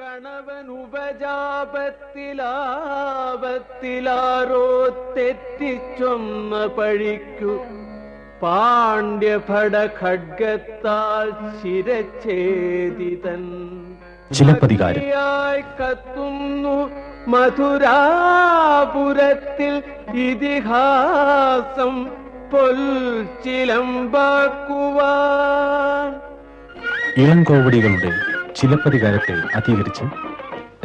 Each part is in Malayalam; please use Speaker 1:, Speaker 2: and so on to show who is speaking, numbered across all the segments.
Speaker 1: കണവൻ ഉപജാപത്തിലാപത്തിലാരോ തെറ്റിച്ചൊന്ന പഴിക്കു. പാണ്ഡ്യഭട ഖഡ്ഗത്താൽ ശിരച്ഛേദിതൻ
Speaker 2: ചിലപ്പതികാരം.
Speaker 1: കത്തുന്നു മധുരാപുരത്തിൽ ഇതിഹാസം പൊൽച്ചിലമ്പാക്കുവാൻ.
Speaker 2: ഇളങ്കോവടികളുടെ ചിലപ്പതികാരത്തെ അധികരിച്ച്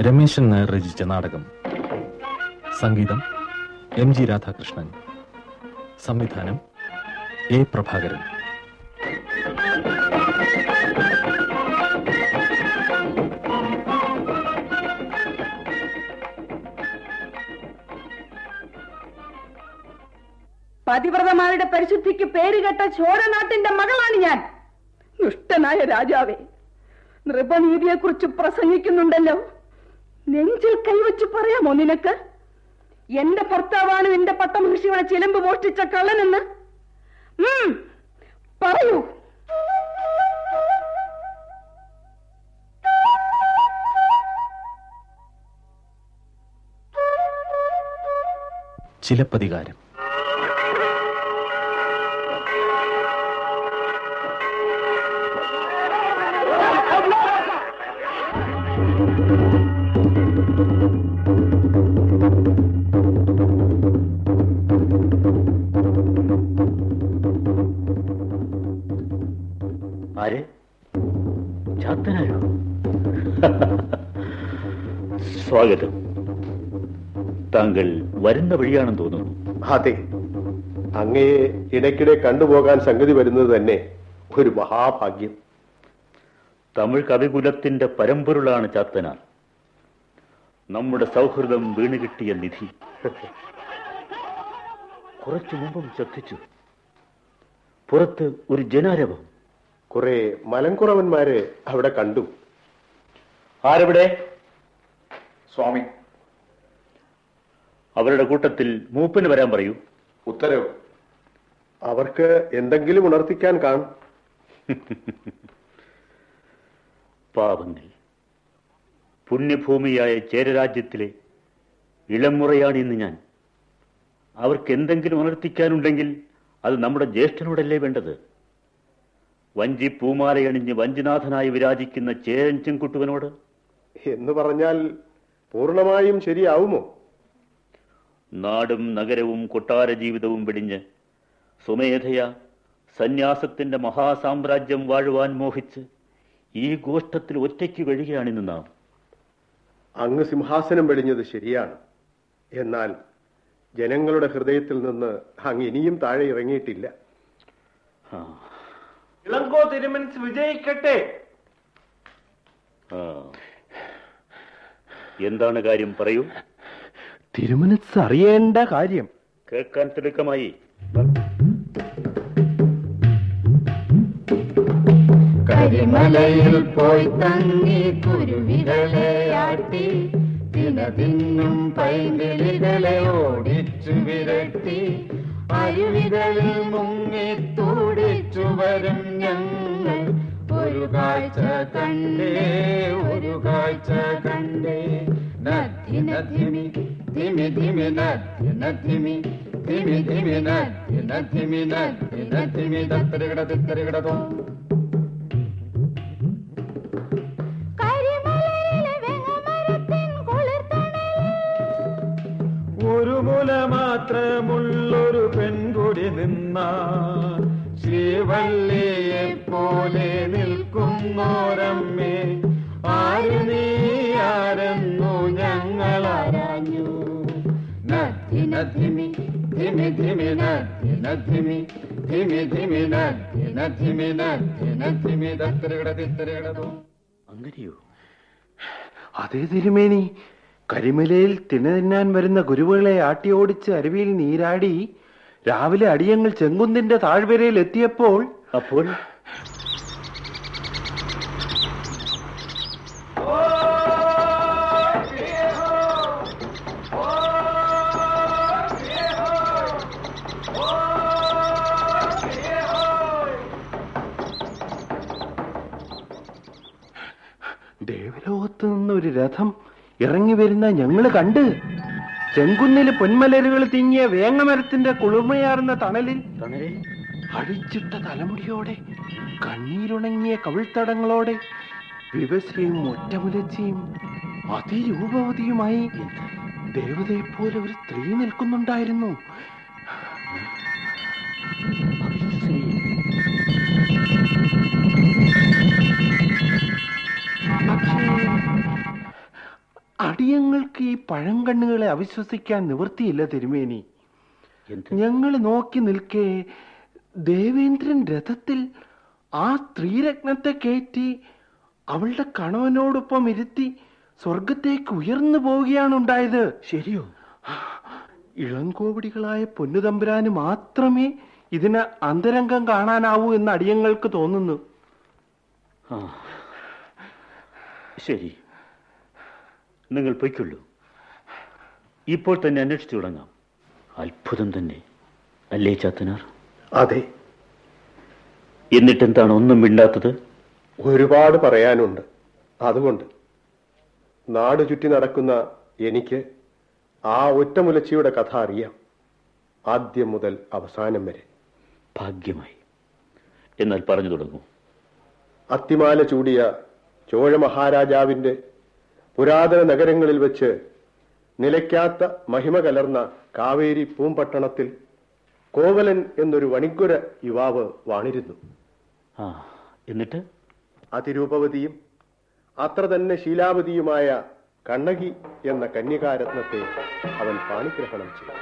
Speaker 2: രമേശൻ നായർ രചിച്ച നാടകം. സംഗീതം എം ജി രാധാകൃഷ്ണൻ. സംവിധാനം എ പ്രഭാകരൻ.
Speaker 3: പതിവ്രതമാരുടെ പരിശുദ്ധിക്ക് പേരുകെട്ട ചോരനാട്ടിന്റെ മകളാണ് ഞാൻ. ദുഷ്ടനായ രാജാവേ നൃപനീതിയെക്കുറിച്ച് പ്രസംഗിക്കുന്നുണ്ടല്ലോ. നെഞ്ചിൽ കൈവച്ച് പറയാമോ നിനക്ക്? എന്റെ ഭർത്താവാണ് നിന്റെ പട്ടമഹിഷികളെ ചിലമ്പ് മോഷ്ടിച്ച കള്ളനെന്ന്? പറയൂ.
Speaker 2: ചിലപ്പതികാരം.
Speaker 4: ആര്? ചാത്തനാരോ സ്വാഗതം. താങ്കൾ വരുന്ന വഴിയാണെന്ന് തോന്നുന്നു.
Speaker 5: അതെ. അങ്ങയെ ഇടയ്ക്കിടെ കണ്ടുപോകാൻ സംഗതി വരുന്നത് തന്നെ ഒരു മഹാഭാഗ്യം.
Speaker 4: തമിഴ് കവികുലത്തിന്റെ പരമ്പൊരുളാണ് ചാത്തനാർ. നമ്മുടെ സൗഹൃദം വീണുകിട്ടിയ നിധി. കുറച്ചു മുമ്പും ശ്രദ്ധിച്ചു. പുറത്ത് ഒരു ജനാരവം.
Speaker 5: കുറെ മലങ്കുറവന്മാര് അവിടെ കണ്ടു.
Speaker 4: ആരവിടെ?
Speaker 5: സ്വാമി.
Speaker 4: അവരുടെ കൂട്ടത്തിൽ മൂപ്പന് വരാൻ പറയൂ.
Speaker 5: ഉത്തരവ്. അവർക്ക് എന്തെങ്കിലും ഉണർത്തിക്കാൻ കാണും.
Speaker 4: പാവങ്ങൾ. പുണ്യഭൂമിയായ ചേരരാജ്യത്തിലെ ഇളമുറയാണ് ഇന്ന് ഞാൻ. അവർക്ക് എന്തെങ്കിലും ഉണർത്തിക്കാനുണ്ടെങ്കിൽ അത് നമ്മുടെ ജ്യേഷ്ഠനോടല്ലേ വേണ്ടത്? വഞ്ചി പൂമാലയണിഞ്ഞ് വഞ്ചിനാഥനായി വിരാജിക്കുന്ന ചേരൻ ചെങ്കുട്ടുവനോട്?
Speaker 5: എന്ന് പറഞ്ഞാൽ പൂർണമായും ശരിയാവുമോ?
Speaker 4: നാടും നഗരവും കൊട്ടാര ജീവിതവും വെടിഞ്ഞ് സ്വമേധയ സന്യാസത്തിന്റെ മഹാസാമ്രാജ്യം വാഴുവാൻ മോഹിച്ച് ഈ ഗോഷ്ടത്തിൽ ഒറ്റയ്ക്ക് കഴിയുകയാണിന്ന് നാം.
Speaker 5: അങ്ങ് സിംഹാസനം വെടിഞ്ഞത് ശരിയാണ്. എന്നാൽ ജനങ്ങളുടെ ഹൃദയത്തിൽ നിന്ന് അങ്ങ് ഇനിയും താഴെ ഇറങ്ങിയിട്ടില്ല.
Speaker 4: ആ,
Speaker 1: ഇളങ്കോ തിരുമൻസ് വിജയിക്കട്ടെ.
Speaker 4: എന്താണ് കാര്യം? പറയൂ.
Speaker 5: തിരുമനസ് അറിയേണ്ട കാര്യം.
Speaker 4: കേൾക്കാൻ തിടുക്കമായി.
Speaker 6: കരിമലയിൽ പോയി തങ്ങി കുരുവികളെയാട്ടി ദിനതിന്നും പൈങ്കിളികളെ ഓടിച്ചു വിരട്ടി അരുവികളിൽ മുങ്ങി തുടിച്ചു വരും ഞങ്ങൾ. ഒരു കാഴ്ച കണ്ടേ ഒരു കാഴ്ച കണ്ടേ. നദ്ധി നദ്ധിമി ധിമി ധിമി നദ്ധി തിമി ധിമി ധിമി നദ്ധി നദ്ധിമി നദ്ധി നദ്ധിമി തത്തരികിട
Speaker 1: ഒരു മുല മാത്രമുള്ളൊരു പെൺകുടി നിന്ന ശ്രീവല്ലിയെ പോലെ നിൽക്കുന്നോരമ്മേ ആര് നീ ഞങ്ങൾ ആരാഞ്ഞു
Speaker 4: അങ്ങനെയോ?
Speaker 5: അതേ തിരുമേനി. കരിമലയിൽ തിണ തിന്നാൻ വരുന്ന ഗുരുവുകളെ ആട്ടിയോടിച്ച് അരുവിയിൽ നീരാടി രാവിലെ അടിയങ്ങൾ ചെങ്കുന്നിന്റെ താഴ്വരയിൽ എത്തിയപ്പോൾ
Speaker 4: അപ്പോൾ?
Speaker 7: ദേവലോകത്ത് രഥം ഇറങ്ങി വരുന്ന ഞങ്ങൾ കണ്ട് ചെങ്കുന്നിൽ പൊന്മലരുകൾ തിങ്ങിയ വേങ്ങമരത്തിന്റെ കുളിർമയാർന്ന തണലിൽ
Speaker 4: തണലിൽ
Speaker 7: അഴിച്ചിട്ട തലമുടിയോടെ കണ്ണീരുണങ്ങിയ കവിൾത്തടങ്ങളോടെ വിവശയും ഒറ്റമുലച്ചയും അതിരൂപവതിയുമായി ദേവതയെപ്പോലെ ഒരു സ്ത്രീ നിൽക്കുന്നുണ്ടായിരുന്നു. അടിയങ്ങൾക്ക് ഈ പഴങ്കണ്ണുകളെ അവിശ്വസിക്കാൻ നിവൃത്തിയില്ല തിരുമേനി. ഞങ്ങൾ നോക്കി നിൽക്കേ ദേവേന്ദ്രൻ രഥത്തിൽ ആ സ്ത്രീരത്നത്തെ കയറ്റി അവളുടെ കണവനോടൊപ്പം ഇരുത്തി സ്വർഗത്തേക്ക് ഉയർന്നു പോവുകയാണ് ഉണ്ടായത്
Speaker 4: ശരിയോ
Speaker 7: ഇളങ്കോവടികളായ പൊന്നുതമ്പുരാന് മാത്രമേ ഇതിന് അന്തരംഗം കാണാനാവൂ എന്ന് അടിയങ്ങൾക്ക് തോന്നുന്നു.
Speaker 4: ശരി. നിങ്ങൾ പൊയ്ക്കൊള്ളൂ. ഇപ്പോൾ തന്നെ അന്വേഷിച്ചു തുടങ്ങാം. അത്ഭുതം തന്നെ. അല്ലേ ചാത്തനാർ?
Speaker 7: അതെ.
Speaker 4: എന്നിട്ടെന്താണ് ഒന്നും മിണ്ടാത്തത്?
Speaker 7: ഒരുപാട് പറയാനുണ്ട്. അതുകൊണ്ട് നാട് ചുറ്റി നടക്കുന്ന എനിക്ക് ആ ഒറ്റമുലച്ചിയുടെ കഥ അറിയാം. ആദ്യം മുതൽ അവസാനം വരെ.
Speaker 4: ഭാഗ്യമായി. എന്നാൽ പറഞ്ഞു തുടങ്ങൂ.
Speaker 7: അത്തിമാല ചൂടിയ ചോഴ മഹാരാജാവിന്റെ പുരാതന നഗരങ്ങളിൽ വെച്ച് നിലയ്ക്കാത്ത മഹിമ കലർന്ന കാവേരി പൂമ്പട്ടണത്തിൽ കോവലൻ എന്നൊരു വണിക്കുര യുവാവ് വാണിരുന്നു.
Speaker 4: എന്നിട്ട്?
Speaker 7: അതിരൂപവതിയും അത്ര തന്നെ ശീലാവതിയുമായ കണ്ണകി എന്ന കന്യകാരത്നത്തെ അവൻ പാണിഗ്രഹണം ചെയ്തു.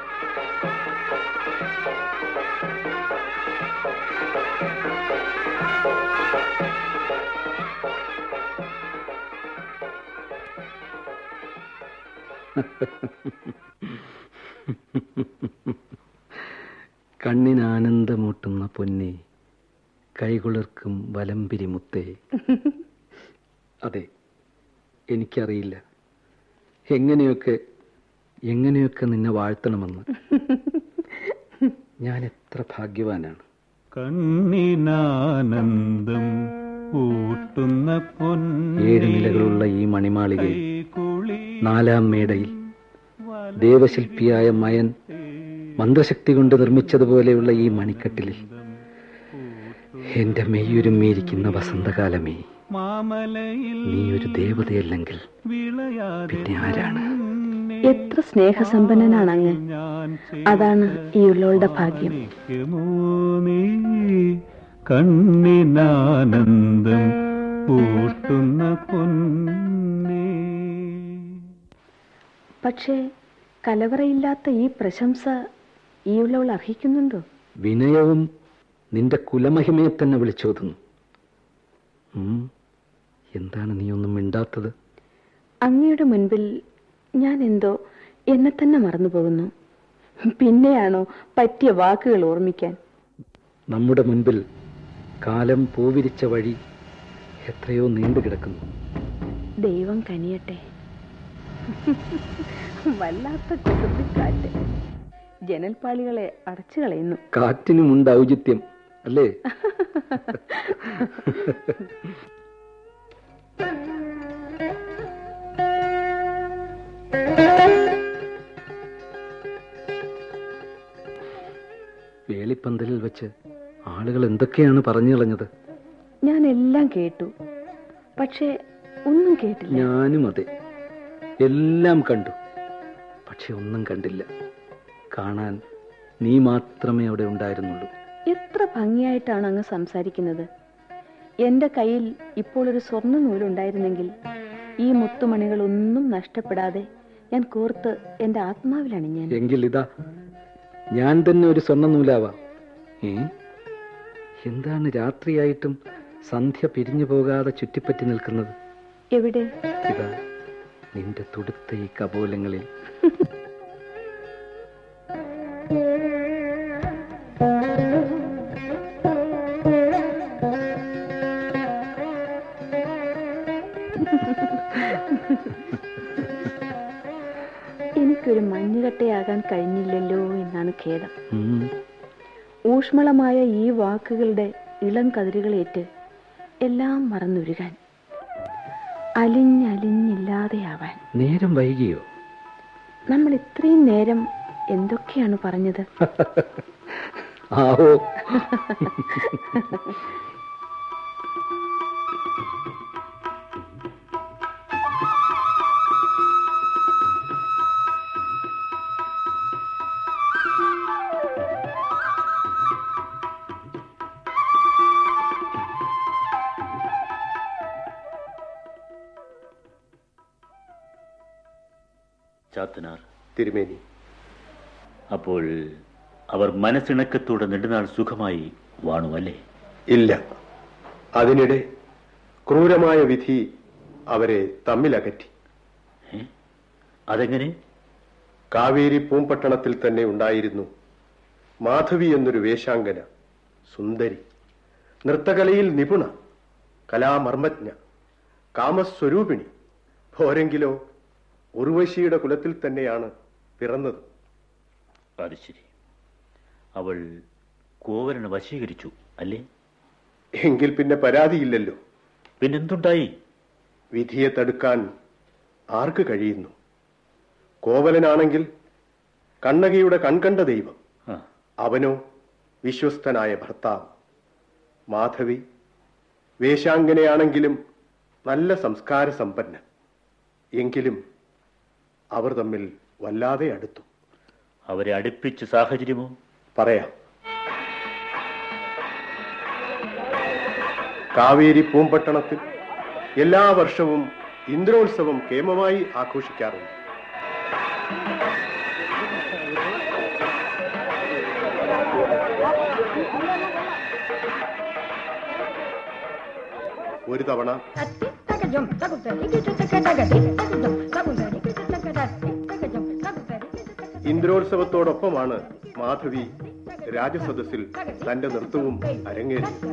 Speaker 8: കണ്ണിനാനന്ദമൂട്ടുന്ന പൊന്നെ കൈകുളിർക്കും വലംപിരി മുത്തേ അതെ എനിക്കറിയില്ല. എങ്ങനെയൊക്കെ എങ്ങനെയൊക്കെ നിന്നെ വാഴ്ത്തണമെന്ന്. ഞാൻ എത്ര ഭാഗ്യവാനാണ്.
Speaker 9: കണ്ണിനാനന്ദം ഊട്ടുന്ന
Speaker 8: ഏഴ് നിലകളുള്ള ഈ മണിമാളികയിൽ നാലാം മേടയിൽ ദേവശില്പിയായ മയൻ മന്ത്രശക്തി കൊണ്ട് നിർമ്മിച്ചതുപോലെയുള്ള ഈ മണിക്കെട്ടിലിൽ എന്റെ മെയ്യുരുമ്മിയിരിക്കുന്ന വസന്തകാലമേ.
Speaker 9: മാമലയിൽ
Speaker 8: നീ ഒരു ദേവതയല്ലെങ്കിൽ പിന്നെ ആരാണ്?
Speaker 10: എത്ര സ്നേഹസമ്പന്നനാണ് അങ്ങ് അതാണ് ഈ ഉള്ളവളുടെ ഭാഗ്യം.
Speaker 9: കണ്ണിനാനന്ദം പൂട്ടുന്ന പൊന്നേ
Speaker 10: പക്ഷേ കലവറയില്ലാത്ത ഈ പ്രശംസ ഈ ഉള്ളവൾ അർഹിക്കുന്നുണ്ടോ?
Speaker 8: വിനയവും നിന്റെ കുലമഹിമയെ തന്നെ വിളിച്ചോതുന്നു. എന്താണ് നീ ഒന്നും മിണ്ടാത്തത്?
Speaker 10: അങ്ങയുടെ മുൻപിൽ ഞാൻ എന്തോ എന്നെ തന്നെ മറന്നു പോകുന്നു പിന്നെയാണോ പറ്റിയ വാക്കുകൾ ഓർമ്മിക്കാൻ?
Speaker 8: നമ്മുടെ മുൻപിൽ കാലം പൂവിരിച്ച വഴി എത്രയോ നീണ്ടു കിടക്കുന്നു
Speaker 10: ദൈവം കനിയട്ടെ. വല്ലാത്ത കാറ്റ്. ജനൽപ്പാളികളെ അടച്ചു കളയുന്നു.
Speaker 8: കാറ്റിനുമുണ്ട് ഔചിത്യം അല്ലേ? വേളിപ്പന്തലിൽ വെച്ച് ആളുകൾ എന്തൊക്കെയാണ് പറഞ്ഞു കളഞ്ഞത്?
Speaker 10: ഞാൻ എല്ലാം കേട്ടു. പക്ഷേ ഒന്നും കേട്ടില്ല.
Speaker 8: ഞാനും അതെ. എല്ലാം കണ്ടു. പക്ഷെ ഒന്നും കണ്ടില്ല. കാണാൻ നീ മാത്രമേ അവിടെ ഉണ്ടായിരുന്നുള്ളൂ.
Speaker 10: എത്ര ഭംഗിയായിട്ടാണ് അങ്ങ് സംസാരിക്കുന്നത്. എന്റെ കയ്യിൽ ഇപ്പോൾ ഒരു സ്വർണ നൂലുണ്ടായിരുന്നെങ്കിൽ ഈ മുത്തുമണികളൊന്നും നഷ്ടപ്പെടാതെ ഞാൻ കോർത്ത് എന്റെ ആത്മാവിലാണ് ഞാൻ.
Speaker 8: എങ്കിൽ ഇതാ ഞാൻ തന്നെ ഒരു സ്വർണ നൂലാവാ. എന്താണ് രാത്രിയായിട്ടും സന്ധ്യ പിരിഞ്ഞു പോകാതെ ചുറ്റിപ്പറ്റി നിൽക്കുന്നത്?
Speaker 10: എവിടെ?
Speaker 8: ഇതാ. നിന്റെ തുടുത്ത ഈ കപോലങ്ങളിൽ.
Speaker 10: എനിക്കൊരു മഞ്ഞുകട്ടയാകാൻ കഴിഞ്ഞില്ലല്ലോ എന്നാണ് ഖേദം. ഊഷ്മളമായ ഈ വാക്കുകളുടെ ഇളം കതിരുകളേറ്റ് എല്ലാം മറന്നുരുകാൻ.
Speaker 11: അലിഞ്ഞലിഞ്ഞില്ലാതെയാവാൻ.
Speaker 8: നേരം വൈകിയോ?
Speaker 11: നമ്മൾ ഇത്രയും നേരം എന്തൊക്കെയാണ് പറഞ്ഞത്?
Speaker 8: ആവോ.
Speaker 4: അപ്പോൾ അവർ മനസ്സിണക്കത്തോടെ നെടുനാൾ സുഖമായി വാണു അല്ലേ?
Speaker 5: ഇല്ല. അതിനിടെ ക്രൂരമായ വിധി അവരെ തമ്മിലകറ്റി?
Speaker 4: അതെങ്ങനെ?
Speaker 5: കാവേരി പൂമ്പട്ടണത്തിൽ തന്നെ ഉണ്ടായിരുന്നു മാധവി എന്നൊരു വേഷാങ്കന സുന്ദരി നൃത്തകലയിൽ നിപുണ കലാമർമ്മജ്ഞ കാമസ്വരൂപിണി. പോരെങ്കിലോ ഉർവശിയുടെ കുലത്തിൽ തന്നെയാണ് പിറന്നത്.
Speaker 4: അത് ശരി അവൾ കോവലനെ വശീകരിച്ചു അല്ലേ?
Speaker 5: എങ്കിൽ പിന്നെ പരാതിയില്ലല്ലോ.
Speaker 4: പിന്നെന്തുണ്ടായി?
Speaker 5: വിധിയെ തടുക്കാൻ ആർക്ക് കഴിയുന്നു? കോവലനാണെങ്കിൽ കണ്ണകിയുടെ കൺകണ്ട ദൈവം അവനോ വിശ്വസ്തനായ ഭർത്താവ്. മാധവി വേശാങ്കനയാണെങ്കിലും നല്ല സംസ്കാര സമ്പന്നൻ എങ്കിലും അവർ തമ്മിൽ വല്ലാതെ അടുത്തു.
Speaker 4: അവരെ അടുപ്പിച്ച സാഹചര്യമോ?
Speaker 5: പറയാം. കാവേരി പൂമ്പട്ടണത്തിൽ എല്ലാ വർഷവും ഇന്ദ്രോത്സവം കേമമായി ആഘോഷിക്കാറുണ്ട്. ഒരു തവണ. ഇന്ദ്രോത്സവത്തോടൊപ്പമാണ് മാധവി രാജസദസ്സിൽ തന്റെ നൃത്തവും അരങ്ങേറിയത്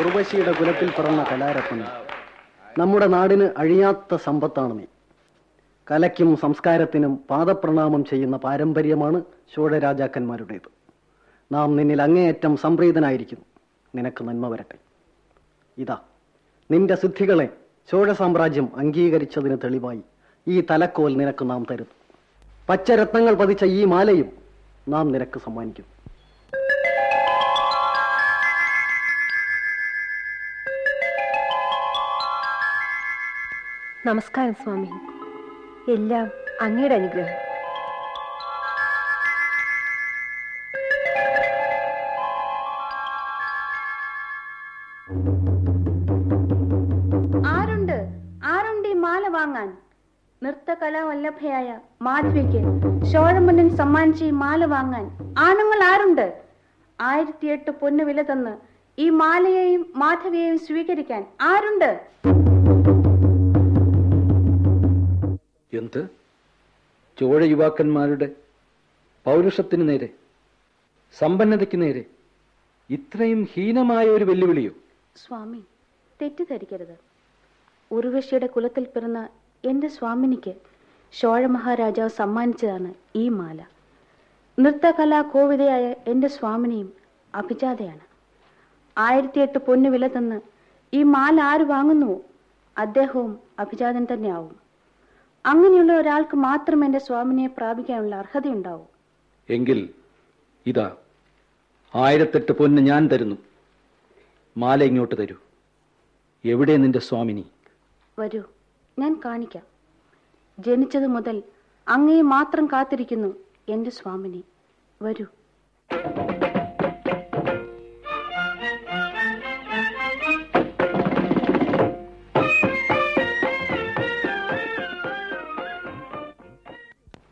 Speaker 12: ഉർവശിയുടെ കുലത്തിൽ പിറന്ന കലാരത്നം നമ്മുടെ നാടിന് അഴിയാത്ത സമ്പത്താണ് നീ കലയ്ക്കും സംസ്കാരത്തിനും പാദപ്രണാമം ചെയ്യുന്ന പാരമ്പര്യമാണ് ചോഴരാജാക്കന്മാരുടേത് നാം നിന്നിൽ അങ്ങേയറ്റം സംപ്രീതനായിരിക്കുന്നു. നിനക്ക് നന്മ വരട്ടെ. ഇതാ നിന്റെ സിദ്ധികളെ ചോഴ സാമ്രാജ്യം അംഗീകരിച്ചതിന് തെളിവായി ഈ തലക്കോൽ നിനക്ക് നാം തരുന്നു. പച്ചരത്നങ്ങൾ പതിച്ച ഈ മാലയും നാം നിനക്ക് സമ്മാനിക്കുന്നു.
Speaker 13: നമസ്കാരം സ്വാമി. എല്ലാം അങ്ങയുടെ അനുഗ്രഹം.
Speaker 11: ആരുണ്ട്? ആരുണ്ട് ഈ മാല വാങ്ങാൻ? നൃത്തകലാവല്ലഭയായ മാധവിക്ക് ചോഴമന്നൻ സമ്മാനിച്ച ഈ മാല വാങ്ങാൻ. ആണുങ്ങൾ ആരുണ്ട്? ആയിരത്തി എട്ട് പൊന്നു വില തന്ന് ഈ മാലയെയും മാധവിയെയും സ്വീകരിക്കാൻ ആരുണ്ട്?
Speaker 8: എന്ത് ചോഴ യുവാക്കന്മാരുടെ പൗരുഷത്തിന് നേരെ സമ്പന്നതയ്ക്ക് നേരെ ഇത്രയും ഹീനമായ ഒരു വെല്ലുവിളിയോ?
Speaker 11: സ്വാമി തെറ്റിദ്ധരിക്കരുത്. ഉർവശിയുടെ കുലത്തിൽ പിറന്ന എന്റെ സ്വാമിനിക്ക് ചോഴ മഹാരാജാവ് സമ്മാനിച്ചതാണ് ഈ മാല. നൃത്തകലാ കോവിതയായ എന്റെ സ്വാമിനിയും അഭിജാതയാണ്. ആയിരത്തി എട്ട് പൊന്നു വില തന്ന് ഈ മാല ആര് വാങ്ങുന്നുവോ? അദ്ദേഹവും അഭിജാതൻ തന്നെയാവും. അങ്ങനെയുള്ള ഒരാൾക്ക് മാത്രം എന്റെ സ്വാമിനിയെ പ്രാപിക്കാനുള്ള അർഹതയുണ്ടാവും.
Speaker 8: എങ്കിൽ ഇതാ ആയിരത്തെട്ട് പൊന്ന് ഞാൻ തരുന്നു. മാല ഇങ്ങോട്ട് തരൂ. എവിടെ നിന്റെ സ്വാമിനി?
Speaker 11: വരൂ ഞാൻ കാണിക്കാം. ജനിച്ചത് മുതൽ അങ്ങയെ മാത്രം കാത്തിരിക്കുന്നു എന്റെ സ്വാമിനി. വരൂ.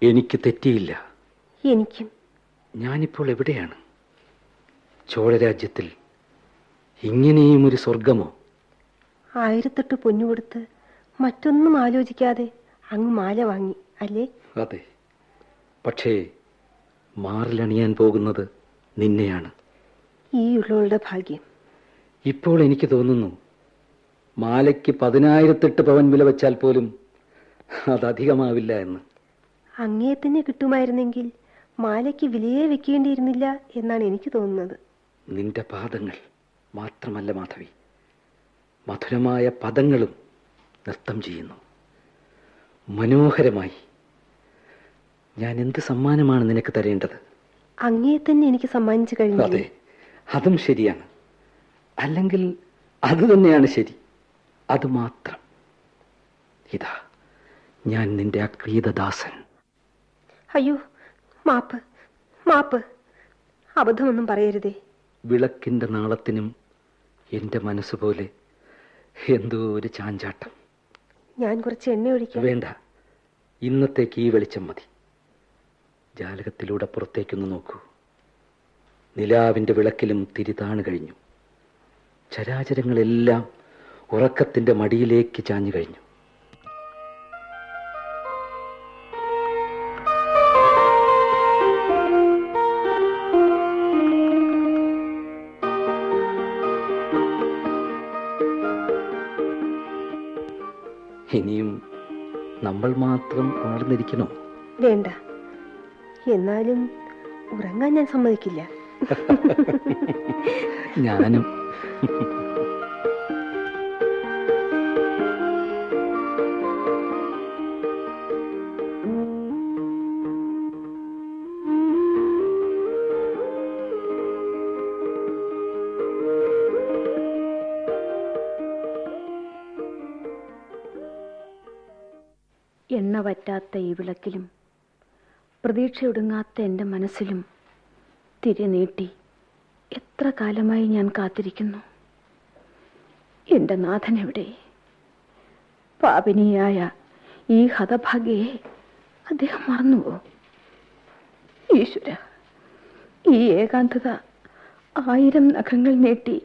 Speaker 8: എനിക്ക് തെറ്റിയില്ല.
Speaker 13: എനിക്കും.
Speaker 8: ഞാനിപ്പോൾ എവിടെയാണ്? ചോഴരാജ്യത്തിൽ ഇങ്ങനെയും ഒരു സ്വർഗമോ
Speaker 13: ആയിരത്തെട്ട് പൊന്നുകൊടുത്ത് മറ്റൊന്നും ആലോചിക്കാതെ അങ്ങ് മാല വാങ്ങി അല്ലേ?
Speaker 8: അതെ. പക്ഷേ മാറിലണിയാൻ പോകുന്നത് നിന്നെയാണ്.
Speaker 13: ഈ ഉള്ളവളുടെ ഭാഗ്യം.
Speaker 8: ഇപ്പോൾ എനിക്ക് തോന്നുന്നു മാലയ്ക്ക് പതിനായിരത്തെട്ട് പവൻ വില വെച്ചാൽ പോലും അത് അധികമാവില്ല എന്ന്.
Speaker 13: അങ്ങേ തന്നെ കിട്ടുമായിരുന്നെങ്കിൽ മാലയ്ക്ക് വിലയെ വെക്കേണ്ടിയിരുന്നില്ല എന്നാണ് എനിക്ക് തോന്നുന്നത്.
Speaker 8: നിന്റെ പാദങ്ങൾ മാത്രമല്ല മാധവി. മധുരമായ പദങ്ങളും നൃത്തം ചെയ്യുന്നു. മനോഹരമായി. ഞാൻ എന്ത് സമ്മാനമാണ് നിനക്ക് തരേണ്ടത്?
Speaker 13: അങ്ങേ തന്നെ എനിക്ക് സമ്മാനിച്ചു കഴിഞ്ഞു
Speaker 8: അതെ അതും ശരിയാണ്. അല്ലെങ്കിൽ അത് തന്നെയാണ് ശരി. അത് മാത്രം. ഇതാ ഞാൻ നിന്റെ അക്രീതദാസൻ
Speaker 13: അയ്യോ മാപ്പ് മാപ്പ്. അബദ്ധമൊന്നും പറയരുതേ.
Speaker 8: വിളക്കിന്റെ നാളത്തിനും എന്റെ മനസ്സുപോലെ എന്തോ ഒരു ചാഞ്ചാട്ടം.
Speaker 13: ഞാൻ കുറച്ച് എണ്ണ ഒഴിക്കാം.
Speaker 8: വേണ്ട. ഇന്നത്തേക്ക് ഈ വെളിച്ചം മതി. ജാലകത്തിലൂടെ പുറത്തേക്കൊന്ന് നോക്കൂ. നിലാവിന്റെ വിളക്കിലും തിരിതാണ് കഴിഞ്ഞു. ചരാചരങ്ങളെല്ലാം ഉറക്കത്തിന്റെ മടിയിലേക്ക് ചാഞ്ഞു കഴിഞ്ഞു. മാത്രം ഉണർന്നിരിക്കണോ
Speaker 13: വേണ്ട. എന്നാലും ഉറങ്ങാൻ ഞാൻ സമ്മതിക്കില്ല.
Speaker 8: ഞാനും.
Speaker 10: എണ്ണ വറ്റാത്ത ഈ വിളക്കിലും പ്രതീക്ഷയൊടുങ്ങാത്ത എന്റെ മനസ്സിലും തിരി നീട്ടി എത്ര കാലമായി ഞാൻ കാത്തിരിക്കുന്നു? എന്റെ നാഥൻ എവിടെ? പാപിനിയായ ഈ ഹതഭാഗ്യയെ അദ്ദേഹം മറന്നുവോ? ഈശ്വര ഈ ഏകാന്തത ആയിരം നഖങ്ങൾ നീട്ടി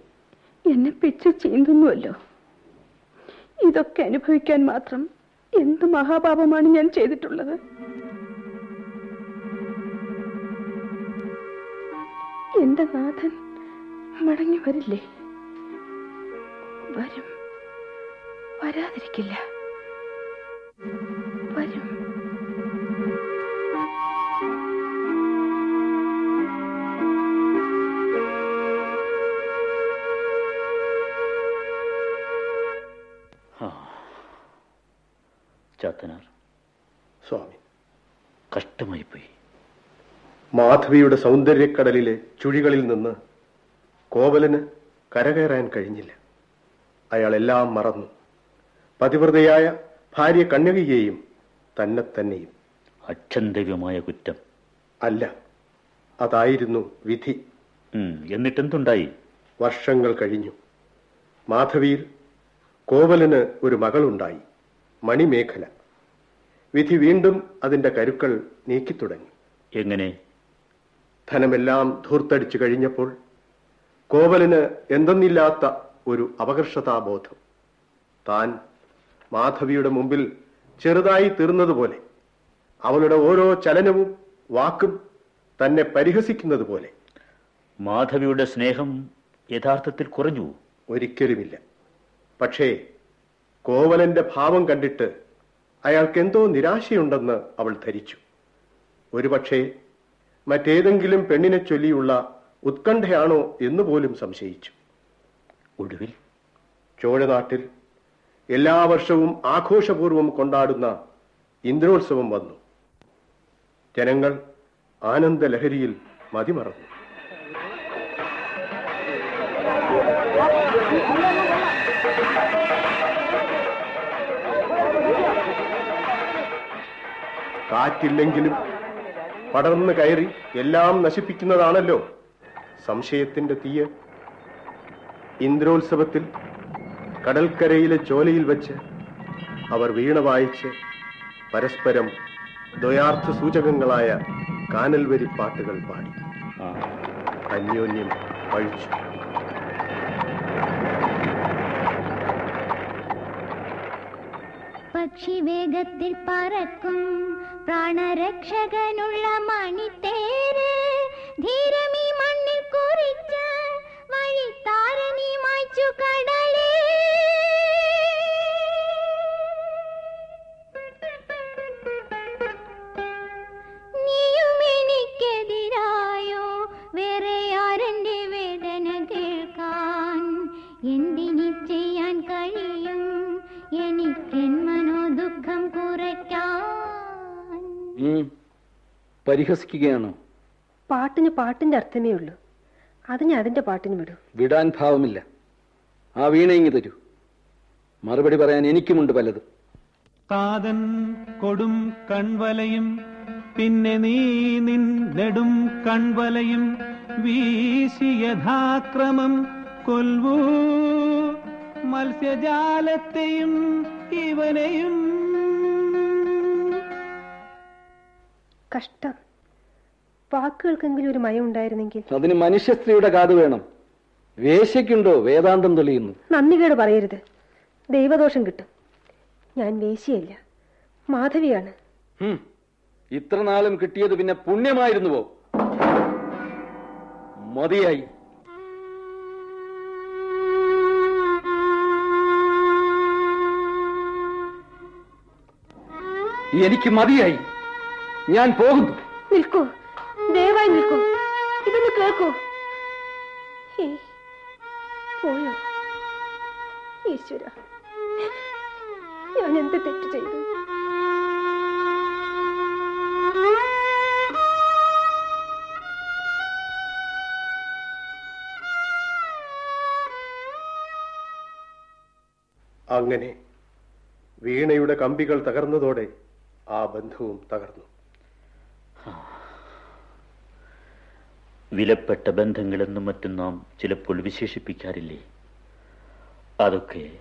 Speaker 10: എന്നെ പിച്ചു ചീന്തുന്നുവല്ലോ. ഇതൊക്കെ അനുഭവിക്കാൻ മാത്രം എന്ത് മഹാപാപമാണ് ഞാൻ ചെയ്തിട്ടുള്ളത്? എന്റെ നാഥൻ മടങ്ങി വരില്ലേ? വരും. വരാതിരിക്കില്ല.
Speaker 5: മാധവിയുടെ സൗന്ദര്യക്കടലിലെ ചുഴികളിൽ നിന്ന് കോവലന് കരകയറാൻ കഴിഞ്ഞില്ല. അയാളെല്ലാം മറന്നു. പതിവ്രതയായ ഭാര്യ കന്യകയെയും തന്നെ തന്നെയും
Speaker 4: അക്ഷന്തവ്യമായ കുറ്റം.
Speaker 5: അല്ല അതായിരുന്നു വിധി.
Speaker 4: എന്നിട്ടെന്തുണ്ടായി?
Speaker 5: വർഷങ്ങൾ കഴിഞ്ഞു. മാധവിയിൽ കോവലന് ഒരു മകളുണ്ടായി മണിമേഖല. വിധി വീണ്ടും അതിന്റെ കരുക്കൾ നീക്കിത്തുടങ്ങി.
Speaker 4: എങ്ങനെ?
Speaker 5: ധനമെല്ലാം ധൂർത്തടിച്ചു കഴിഞ്ഞപ്പോൾ കോവലിന് എന്തെന്നില്ലാത്ത ഒരു അപകർഷതാബോധം. താൻ മാധവിയുടെ മുമ്പിൽ ചെറുതായി തീർന്നതുപോലെ അവളുടെ ഓരോ ചലനവും വാക്കും തന്നെ പരിഹസിക്കുന്നത് പോലെ
Speaker 4: മാധവിയുടെ സ്നേഹം യഥാർത്ഥത്തിൽ കുറഞ്ഞു.
Speaker 5: ഒരിക്കലുമില്ല. പക്ഷേ കോവലന്റെ ഭാവം കണ്ടിട്ട് അയാൾക്കെന്തോ നിരാശയുണ്ടെന്ന് അവൾ ധരിച്ചു. ഒരുപക്ഷേ മറ്റേതെങ്കിലും പെണ്ണിനെ ചൊല്ലിയുള്ള ഉത്കണ്ഠയാണോ എന്ന് പോലും സംശയിച്ചു.
Speaker 4: ഒടുവിൽ?
Speaker 5: ചോഴനാട്ടിൽ എല്ലാ വർഷവും ആഘോഷപൂർവം കൊണ്ടാടുന്ന ഇന്ദ്രോത്സവം വന്നു. ജനങ്ങൾ ആനന്ദലഹരിയിൽ മതിമറന്നു. കാറ്റില്ലെങ്കിലും പടർന്നു കയറി എല്ലാം നശിപ്പിക്കുന്നതാണല്ലോ. സംശയത്തിന്റെ തീയ. ഇന്ദ്രോത്സവത്തിൽ കടൽക്കരയിലെ ചോലയിൽ വെച്ച് അവർ വീണ വായിച്ച് പരസ്പരം ദ്വയാർത്ഥ സൂചകങ്ങളായ കാനൽവരി പാട്ടുകൾ പാടി. അന്യോന്യം പഴിച്ചു.
Speaker 14: പക്ഷി വേഗത്തിൽ പറക്കും. പ്രാണരക്ഷകനുള്ള മണിത്തേര് ധീരമീ മണ്ണിൽ കുറിച്ച വഴി താരനീ മായ്ച്ചു കടലേ
Speaker 8: പരിഹസിക്കുകയാണോ?
Speaker 13: പാട്ടിന് പാട്ടിന്റെ അർത്ഥമേ ഉള്ളൂ. അതിന് അതിന്റെ പാട്ടിന് വിടൂ.
Speaker 8: വിടാൻ ഭാവമില്ല. ആ വീണ ഇങ്ങ് തരൂ. മറുപടി പറയാൻ എനിക്കുമുണ്ട് പലതും.
Speaker 9: കാതൻ കൊടും കൺവലയും പിന്നെ നീ നിൻ നെടും കൺവലയും വീശി യഥാക്രമം കൊൽവൂ. മത്സ്യജാലത്തെയും ഇവനെയും
Speaker 13: കഷ്ടം. വാക്കുകൾക്കെങ്കിലും ഒരു മയം ഉണ്ടായിരുന്നെങ്കിൽ?
Speaker 8: അതിന് മനുഷ്യസ്ത്രീയുടെ കാത് വേണം. വേശ്യക്കുണ്ടോ വേദാന്തം തെളിയുന്നു.
Speaker 13: നന്ദികേട് പറയരുത്. ദൈവദോഷം കിട്ടും. ഞാൻ വേശിയല്ല മാധവിയാണ്.
Speaker 8: ഇത്ര നാളും കിട്ടിയത് പിന്നെ പുണ്യമായിരുന്നുവോ? മതിയായി. എനിക്ക് മതിയായി. ഞാൻ പോകുന്നു
Speaker 13: നിൽക്കൂ. ദയവായി നിൽക്കൂ. ഇതൊന്ന് കേൾക്കൂ. പോയോ? ഈശ്വര ഞാൻ എന്ത് തെറ്റ് ചെയ്തു?
Speaker 5: അങ്ങനെ വീണയുടെ കമ്പികൾ തകർന്നതോടെ ആ ബന്ധവും തകർന്നു.
Speaker 4: വിലപ്പെട്ട ബന്ധങ്ങളെന്നും മറ്റും നാം ചിലപ്പോൾ വിശേഷിപ്പിക്കാറില്ലേ? അതൊക്കെ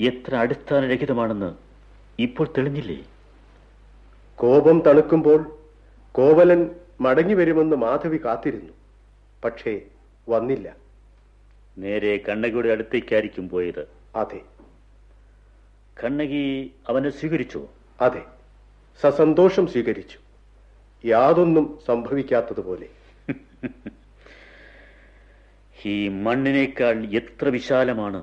Speaker 4: എത്ര അടിസ്ഥാനരഹിതമാണെന്ന് ഇപ്പോൾ തെളിഞ്ഞില്ലേ?
Speaker 5: കോപം തണുക്കുമ്പോൾ കോവലൻ മടങ്ങി വരുമെന്ന് മാധവി കാത്തിരുന്നു. പക്ഷേ വന്നില്ല.
Speaker 4: നേരെ കണ്ണകിയുടെ അടുത്തേക്കായിരിക്കും പോയത്.
Speaker 5: അതെ.
Speaker 4: കണ്ണകി അവനെ സ്വീകരിച്ചു?
Speaker 5: അതെ. സസന്തോഷം സ്വീകരിച്ചു. യാതൊന്നും സംഭവിക്കാത്തതുപോലെ.
Speaker 4: ഈ മണ്ണിനേക്കാൾ എത്ര വിശാലമാണ്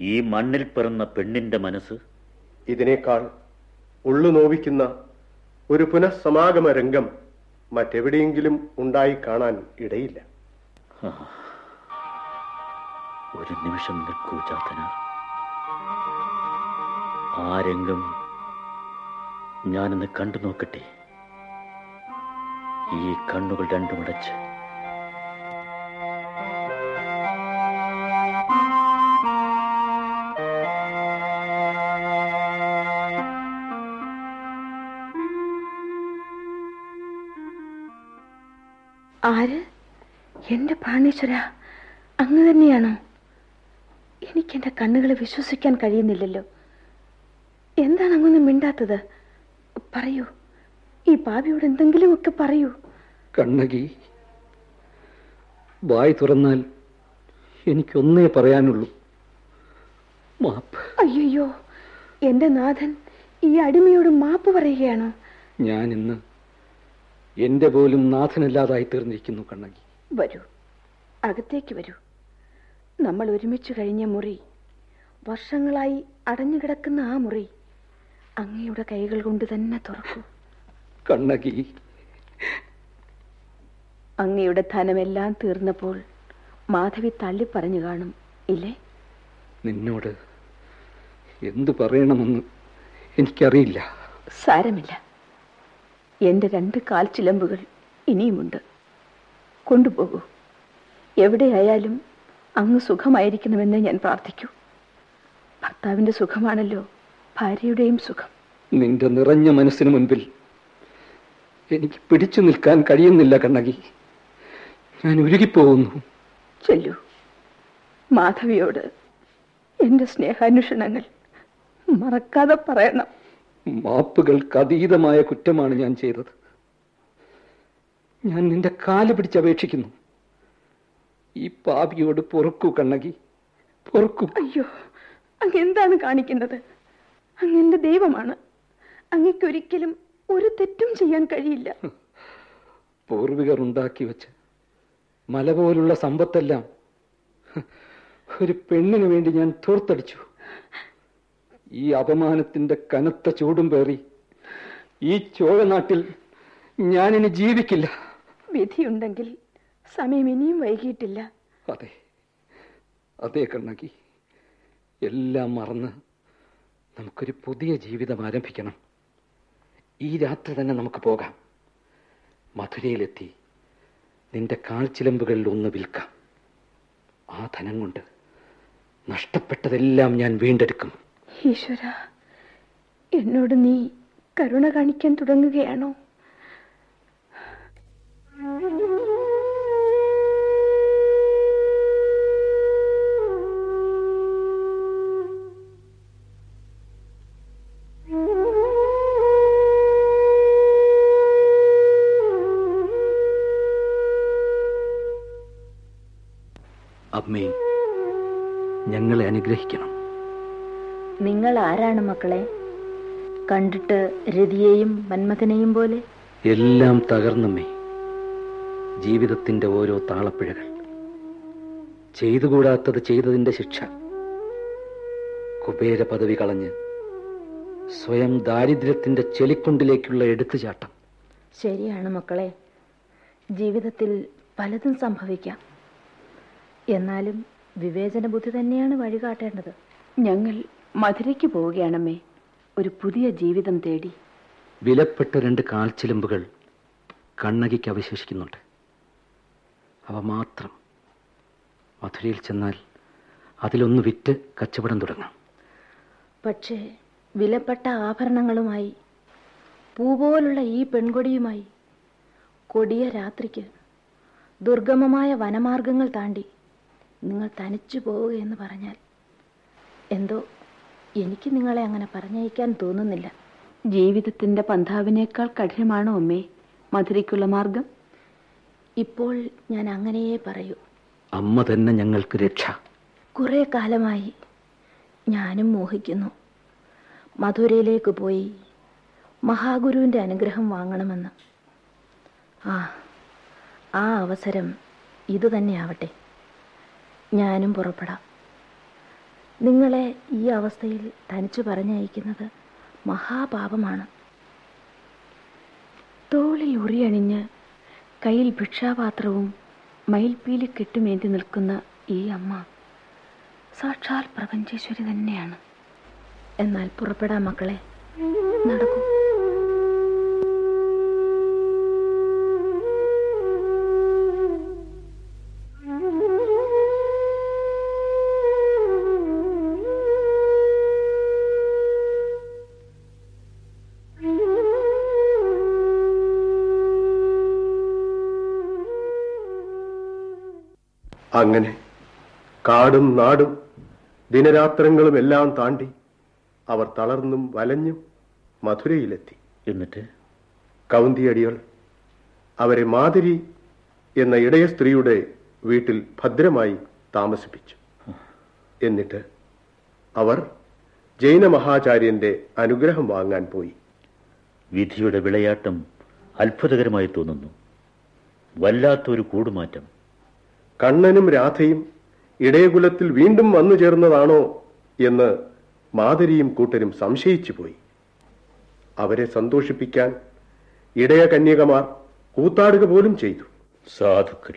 Speaker 4: ഈ മണ്ണിൽ പിറന്ന പെണ്ണിന്റെ മനസ്സ്?
Speaker 5: ഇതിനേക്കാൾ ഉള്ളു നോവിക്കുന്ന ഒരു പുനഃസമാഗമ രംഗം മറ്റെവിടെയെങ്കിലും ഉണ്ടായി കാണാൻ ഇടയില്ല.
Speaker 4: ഒരു നിമിഷം നിൽക്കൂ ചാത്തനാർ ആ രംഗം ഞാനൊന്ന് കണ്ടു നോക്കട്ടെ. ഈ കണ്ണുകൾ രണ്ടുമടച്ച്
Speaker 10: ആര്? എന്റെ പ്രാണേശ്വര അങ്ങ് തന്നെയാണോ? എനിക്ക് എന്റെ കണ്ണുകളെ വിശ്വസിക്കാൻ കഴിയുന്നില്ലല്ലോ. എന്താണ് അങ്ങൊന്നും മിണ്ടാത്തത്? പറയൂ. ഈ പാപിയോട് എന്തെങ്കിലും ഒക്കെ പറയൂ.
Speaker 8: കണ്ണകി വായി തുറന്നാൽ എനിക്കൊന്നേ പറയാനുള്ളൂ. മാപ്പ്.
Speaker 10: അയ്യോ എന്റെ നാഥൻ ഈ അടിമയോട് മാപ്പ് പറയുകയാണ്?
Speaker 8: ഞാൻ ഇന്ന് എന്റെ പോലും നാഥനല്ലാതായി തീർന്നിരിക്കുന്നു കണ്ണകി.
Speaker 10: വരൂ അകത്തേക്ക് വരൂ. നമ്മൾ ഒരുമിച്ച് കഴിഞ്ഞ മുറി വർഷങ്ങളായി അടഞ്ഞുകിടക്കുന്ന ആ മുറി അങ്ങയുടെ കൈകൾ കൊണ്ട് തന്നെ തുറക്കൂ.
Speaker 8: കണ്ണകി.
Speaker 10: അങ്ങയുടെ ധനമെല്ലാം തീർന്നപ്പോൾ മാധവി തള്ളി പറഞ്ഞു കാണും ഇല്ലേ?
Speaker 8: നിന്നോട് എന്തു പറയണമെന്ന് എനിക്കറിയില്ല.
Speaker 10: സാരമില്ല. എന്റെ രണ്ട് കാൽ ചിലമ്പുകൾ ഇനിയുമുണ്ട്. കൊണ്ടുപോകൂ. എവിടെയായാലും അങ്ങ് സുഖമായിരിക്കണമെന്ന് ഞാൻ പ്രാർത്ഥിക്കൂ. ഭർത്താവിന്റെ സുഖമാണല്ലോ ഭാര്യയുടെയും സുഖം.
Speaker 8: നിന്റെ നിറഞ്ഞ മനസ്സിന് മുൻപിൽ എനിക്ക് പിടിച്ചു നിൽക്കാൻ കഴിയുന്നില്ല കണ്ണകി. ഞാൻ ഉരുകിപ്പോകുന്നു.
Speaker 10: ചെല്ലു. മാധവിയോട് എന്റെ സ്നേഹാന്വേഷണങ്ങൾ മറക്കാതെ പറയണം.
Speaker 8: മാപ്പുകൾക്ക് അതീതമായ കുറ്റമാണ് ഞാൻ ചെയ്തത്. ഞാൻ നിന്റെ കാൽ പിടിച്ച് അപേക്ഷിക്കുന്നു. ഈ പാപിയോട് പൊറുക്കൂ കണ്ണകി. പൊറുക്കൂ.
Speaker 10: അയ്യോ അങ്ങ് എന്താണ് കാണിക്കുന്നത്? അങ്ങ് എന്റെ ദൈവമാണ്. അങ്ങയ്ക്കൊരിക്കലും ഒരു തെറ്റും ചെയ്യാൻ കഴിയില്ല.
Speaker 8: പൂർവികർ ഉണ്ടാക്കി വെച്ച് മല പോലുള്ള സമ്പത്തെല്ലാം ഒരു പെണ്ണിന് വേണ്ടി ഞാൻ തോർത്തടിച്ചു. ഈ അപമാനത്തിന്റെ കനത്ത ചൂടും പേറി ഈ ചോഴനാട്ടിൽ ഞാനിനി ജീവിക്കില്ല.
Speaker 10: വിധിയുണ്ടെങ്കിൽ സമയം ഇനിയും വൈകിയിട്ടില്ല.
Speaker 8: അതെ. അതെ കണ്ണകി എല്ലാം മറന്ന് നമുക്കൊരു പുതിയ ജീവിതം ആരംഭിക്കണം. ഈ രാത്രി തന്നെ നമുക്ക് പോകാം. മധുരയിലെത്തി നിന്റെ കാൽച്ചിലമ്പുകളിൽ ഒന്ന് വിൽക്കാം. ആ ധനം കൊണ്ട് നഷ്ടപ്പെട്ടതെല്ലാം ഞാൻ വീണ്ടെടുക്കും.
Speaker 15: ഈശ്വര എന്നോട് നീ കരുണ കാണിക്കാൻ തുടങ്ങുകയാണോ?
Speaker 8: അനുഗ്രഹിക്കണം.
Speaker 15: നിങ്ങൾ ആരാണ് മക്കളെ? കണ്ടിട്ട് രതിയെയും മന്മഥനെയും പോലെ?
Speaker 8: എല്ലാം തകർന്നമ്മേ. ജീവിതത്തിന്റെ ഓരോ താളപ്പിഴകൾ. ചെയ്തുകൂടാത്തത് ചെയ്തതിന്റെ ശിക്ഷ. കുബേര പദവി കളഞ്ഞ് സ്വയം ദാരിദ്ര്യത്തിന്റെ ചെളിക്കുണ്ടിലേക്കുള്ള എടുത്തുചാട്ടം.
Speaker 15: ശരിയാണ് മക്കളെ. ജീവിതത്തിൽ പലതും സംഭവിക്കാം. എന്നാലും വിവേചന ബുദ്ധി തന്നെയാണ് വഴി കാട്ടേണ്ടത്. ഞങ്ങൾ മധുരയ്ക്ക് പോവുകയാണമ്മേ. ഒരു പുതിയ ജീവിതം തേടി.
Speaker 8: വിലപ്പെട്ട രണ്ട് കാൽച്ചിലമ്പുകൾ കണ്ണകിക്ക് അവശേഷിക്കുന്നുണ്ട്. അവ മാത്രം മധുരയിൽ ചെന്നാൽ അതിലൊന്ന് വിറ്റ് കച്ചവടം തുടങ്ങാം.
Speaker 15: പക്ഷേ വിലപ്പെട്ട ആഭരണങ്ങളുമായി പൂപോലുള്ള ഈ പെൺകൊടിയുമായി കൊടിയ രാത്രിക്ക് ദുർഗമമായ വനമാർഗങ്ങൾ താണ്ടി നിങ്ങൾ തനിച്ചു പോവുകയെന്ന് പറഞ്ഞാൽ എന്തോ എനിക്ക് നിങ്ങളെ അങ്ങനെ പറഞ്ഞയക്കാൻ തോന്നുന്നില്ല. ജീവിതത്തിന്റെ പന്ഥാവിനേക്കാൾ കഠിനമാണോ അമ്മേ? മധുരയ്ക്കുള്ള മാർഗം? ഇപ്പോൾ ഞാൻ അങ്ങനെയേ പറയൂ.
Speaker 8: അമ്മ തന്നെ ഞങ്ങൾക്ക് രക്ഷ.
Speaker 15: കുറേ കാലമായി ഞാനും മോഹിക്കുന്നു. മധുരയിലേക്ക് പോയി മഹാഗുരുവിന്റെ അനുഗ്രഹം വാങ്ങണമെന്ന്. ആ ആ അവസരം ഇത് തന്നെയാവട്ടെ ഞാനും പുറപ്പെടാം. നിങ്ങളെ ഈ അവസ്ഥയിൽ തനിച്ചു പറഞ്ഞയക്കുന്നത് മഹാപാപമാണ്. തോളിൽ ഉറിയണിഞ്ഞ് കയ്യിൽ ഭിക്ഷാപാത്രവും മയിൽപീലി കെട്ടുമേന്തി നിൽക്കുന്ന ഈ അമ്മ സാക്ഷാൽ പ്രപഞ്ചേശ്വരി തന്നെയാണ്. എന്നാൽ പുറപ്പെടാം മക്കളെ. നടക്കൂ.
Speaker 5: അങ്ങനെ കാടും നാടും ദിനരാത്രങ്ങളും എല്ലാം താണ്ടി അവർ തളർന്നും വലഞ്ഞും മധുരയിലെത്തി.
Speaker 16: എന്നിട്ട്?
Speaker 5: കൗന്തിയടികൾ അവരെ മാതിരി എന്ന ഇടയ സ്ത്രീയുടെ വീട്ടിൽ ഭദ്രമായി താമസിപ്പിച്ചു. എന്നിട്ട് അവർ ജൈന മഹാചാര്യന്റെ അനുഗ്രഹം വാങ്ങാൻ പോയി.
Speaker 16: വിധിയുടെ വിളയാട്ടം അത്ഭുതകരമായി തോന്നുന്നു. വല്ലാത്തൊരു കൂടുമാറ്റം.
Speaker 5: കണ്ണനും രാധയും ഇടയകുലത്തിൽ വീണ്ടും വന്നു ചേർന്നതാണോ എന്ന് മാതരിയും കൂട്ടരും സംശയിച്ചു പോയി. അവരെ സന്തോഷിപ്പിക്കാൻ ഇടയ കന്യകമാർ കൂത്താടുക പോലും ചെയ്തു.
Speaker 16: സാധുക്കൾ.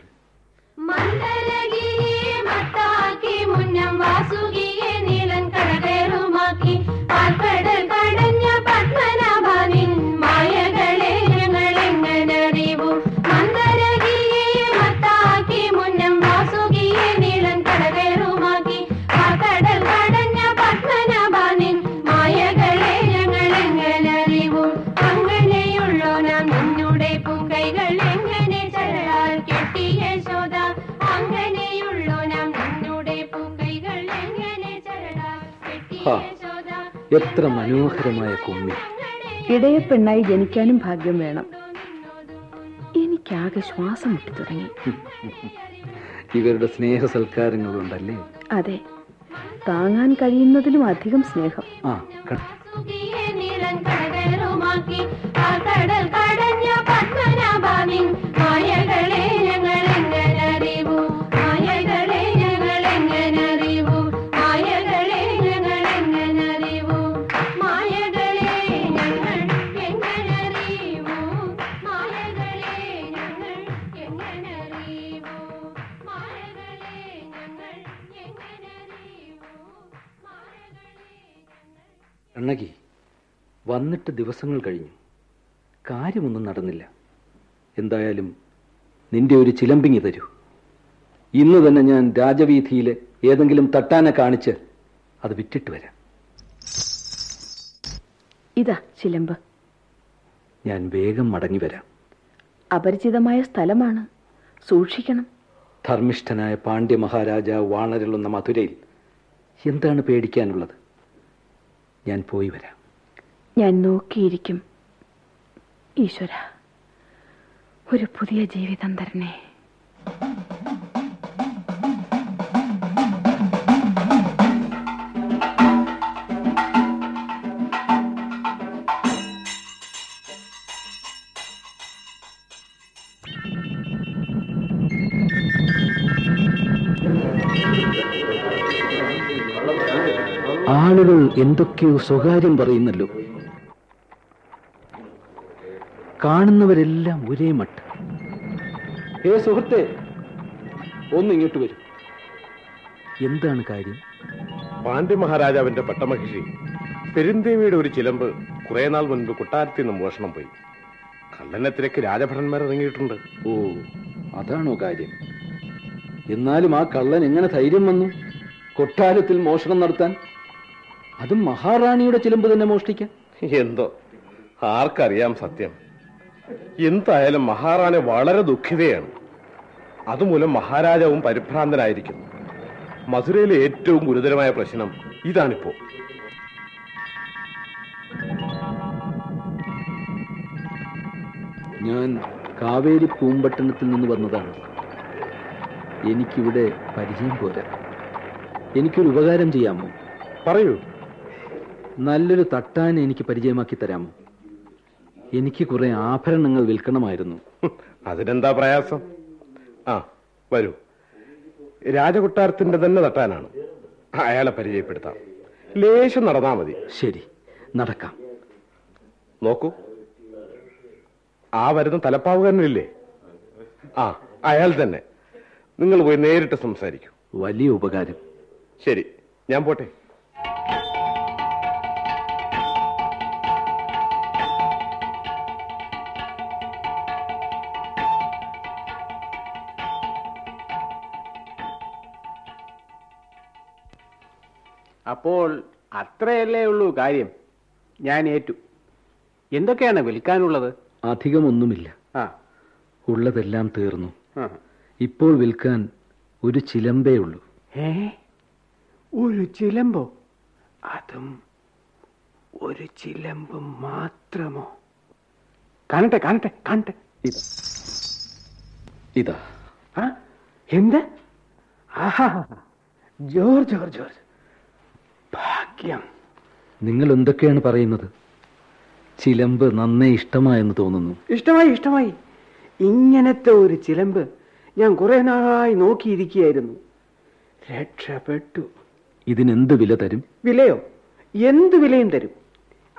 Speaker 8: എത്ര മനോഹരമായ കുമ്മി
Speaker 15: ഇടയപ്പെണ്ണായി ജനിക്കാനും ഭാഗ്യം വേണം. എനിക്കാകെ ശ്വാസം മുട്ടി തുടങ്ങി.
Speaker 8: ഇവരുടെ സ്നേഹ സൽക്കാരങ്ങളുണ്ടല്ലേ
Speaker 15: അതെ. താങ്ങാൻ കഴിയുന്നതിലും അധികം സ്നേഹം.
Speaker 8: ആ വന്നിട്ട് ദിവസങ്ങൾ കഴിഞ്ഞു. കാര്യമൊന്നും നടന്നില്ല. എന്തായാലും നിന്റെ ഒരു ചിലമ്പിങ്ങി തരൂ. ഇന്ന് തന്നെ ഞാൻ രാജവീഥിയിൽ ഏതെങ്കിലും തട്ടാനെ കാണിച്ച് അത് വിറ്റിട്ട് വരാം.
Speaker 10: ഇതാ ചിലമ്പ്.
Speaker 8: ഞാൻ വേഗം മടങ്ങി വരാം.
Speaker 10: അപരിചിതമായ സ്ഥലമാണ്. സൂക്ഷിക്കണം.
Speaker 8: ധർമ്മിഷ്ഠനായ പാണ്ഡ്യ മഹാരാജാവ് വാണരുളുന്ന മധുരയിൽ എന്താണ് പേടിക്കാനുള്ളത്? ഞാൻ പോയി വരാം.
Speaker 10: ഞാൻ നോക്കിയിരിക്കും. ഈശ്വര ഒരു പുതിയ ജീവിതം തരണേ.
Speaker 8: ആളുകൾ എന്തൊക്കെയോ സ്വകാര്യം പറയുന്നല്ലോ. കാണുന്നവരെല്ലാം ഒരേ മട്ട് ഏ സുഹൃത്തെ ഒന്ന് ഇങ്ങോട്ട് വരും. എന്താണ് കാര്യം?
Speaker 17: പാണ്ഡ്യ മഹാരാജാവിന്റെ പട്ടമഹിഷി പെരുന്തേവിയുടെ ഒരു ചിലമ്പ് കുറെ നാൾ മുൻപ് കൊട്ടാരത്തിൽ നിന്ന് മോഷണം പോയി. കള്ളനെ തിരക്ക് രാജഭടന്മാർ ഇറങ്ങിയിട്ടുണ്ട്.
Speaker 8: ഓ അതാണോ കാര്യം? എന്നാലും ആ കള്ളൻ എങ്ങനെ ധൈര്യം വന്നു? കൊട്ടാരത്തിൽ മോഷണം നടത്താൻ? അതും മഹാറാണിയുടെ ചിലമ്പ് തന്നെ മോഷ്ടിക്കാൻ?
Speaker 17: എന്തോ? ആർക്കറിയാം സത്യം. എന്തായാലും മഹാറാണി വളരെ ദുഃഖിതയാണ്. അതുമൂലം മഹാരാജാവും പരിഭ്രാന്തനായിരിക്കും. മധുരയിലെ ഏറ്റവും ഗുരുതരമായ പ്രശ്നം ഇതാണിപ്പോ.
Speaker 8: ഞാൻ കാവേരി പൂമ്പട്ടണത്തിൽ നിന്ന് വന്നതാണ്. എനിക്കിവിടെ പരിചയം പോരാ. എനിക്കൊരു ഉപകാരം ചെയ്യാമോ?
Speaker 17: പറയൂ.
Speaker 8: നല്ലൊരു തട്ടാൻ എനിക്ക് പരിചയമാക്കി തരാമോ? എനിക്ക് കുറെ ആഭരണങ്ങൾ വിൽക്കണമായിരുന്നു.
Speaker 17: അതിനെന്താ പ്രയാസം? ആ വരൂ. രാജകുട്ടാരത്തിന്റെ തന്നെ തട്ടാനാണ്. അയാളെ പരിചയപ്പെടുത്താം. ലേശം നടന്നാ മതി.
Speaker 8: ശരി നടക്കാം.
Speaker 17: നോക്കൂ. ആ വരുന്ന തലപ്പാവുകാരനില്ലേ ആ അയാൾ തന്നെ. നിങ്ങൾ പോയി നേരിട്ട് സംസാരിക്കൂ.
Speaker 8: വലിയ ഉപകാരം.
Speaker 17: ശരി ഞാൻ പോട്ടെ.
Speaker 18: അപ്പോൾ അത്രയല്ലേ ഉള്ളൂ കാര്യം. ഞാൻ ഏറ്റു. എന്തൊക്കെയാണ് വിൽക്കാനുള്ളത്?
Speaker 8: അധികമൊന്നുമില്ല.
Speaker 18: ആ.
Speaker 8: ഉള്ളതെല്ലാം തീർന്നു. ഇപ്പോൾ വിൽക്കാൻ ഒരു ചിലമ്പേ ഉള്ളൂ.
Speaker 18: ഏ? ഒരു ചിലമ്പോ? അതും ഒരു ചിലമ്പ് മാത്രമോ? കാണട്ടെ കാണട്ടെ കാണട്ടെ.
Speaker 8: ഇതാ.
Speaker 18: എന്ത്? ആഹാ. George George George.
Speaker 8: നിങ്ങൾ എന്തൊക്കെയാണ് പറയുന്നത്? ചിലമ്പ് നന്നേ ഇഷ്ടമായെന്ന് തോന്നുന്നു.
Speaker 18: ഇഷ്ടമായി ഇഷ്ടമായി. ഇങ്ങനത്തെ ഒരു ചിലമ്പ് ഞാൻ കുറെ നാളായി നോക്കിയിരിക്കുകയായിരുന്നു. രക്ഷപ്പെട്ടു.
Speaker 8: ഇതിനെന്ത് വില തരും?
Speaker 18: വിലയോ? എന്ത് വിലയും തരും?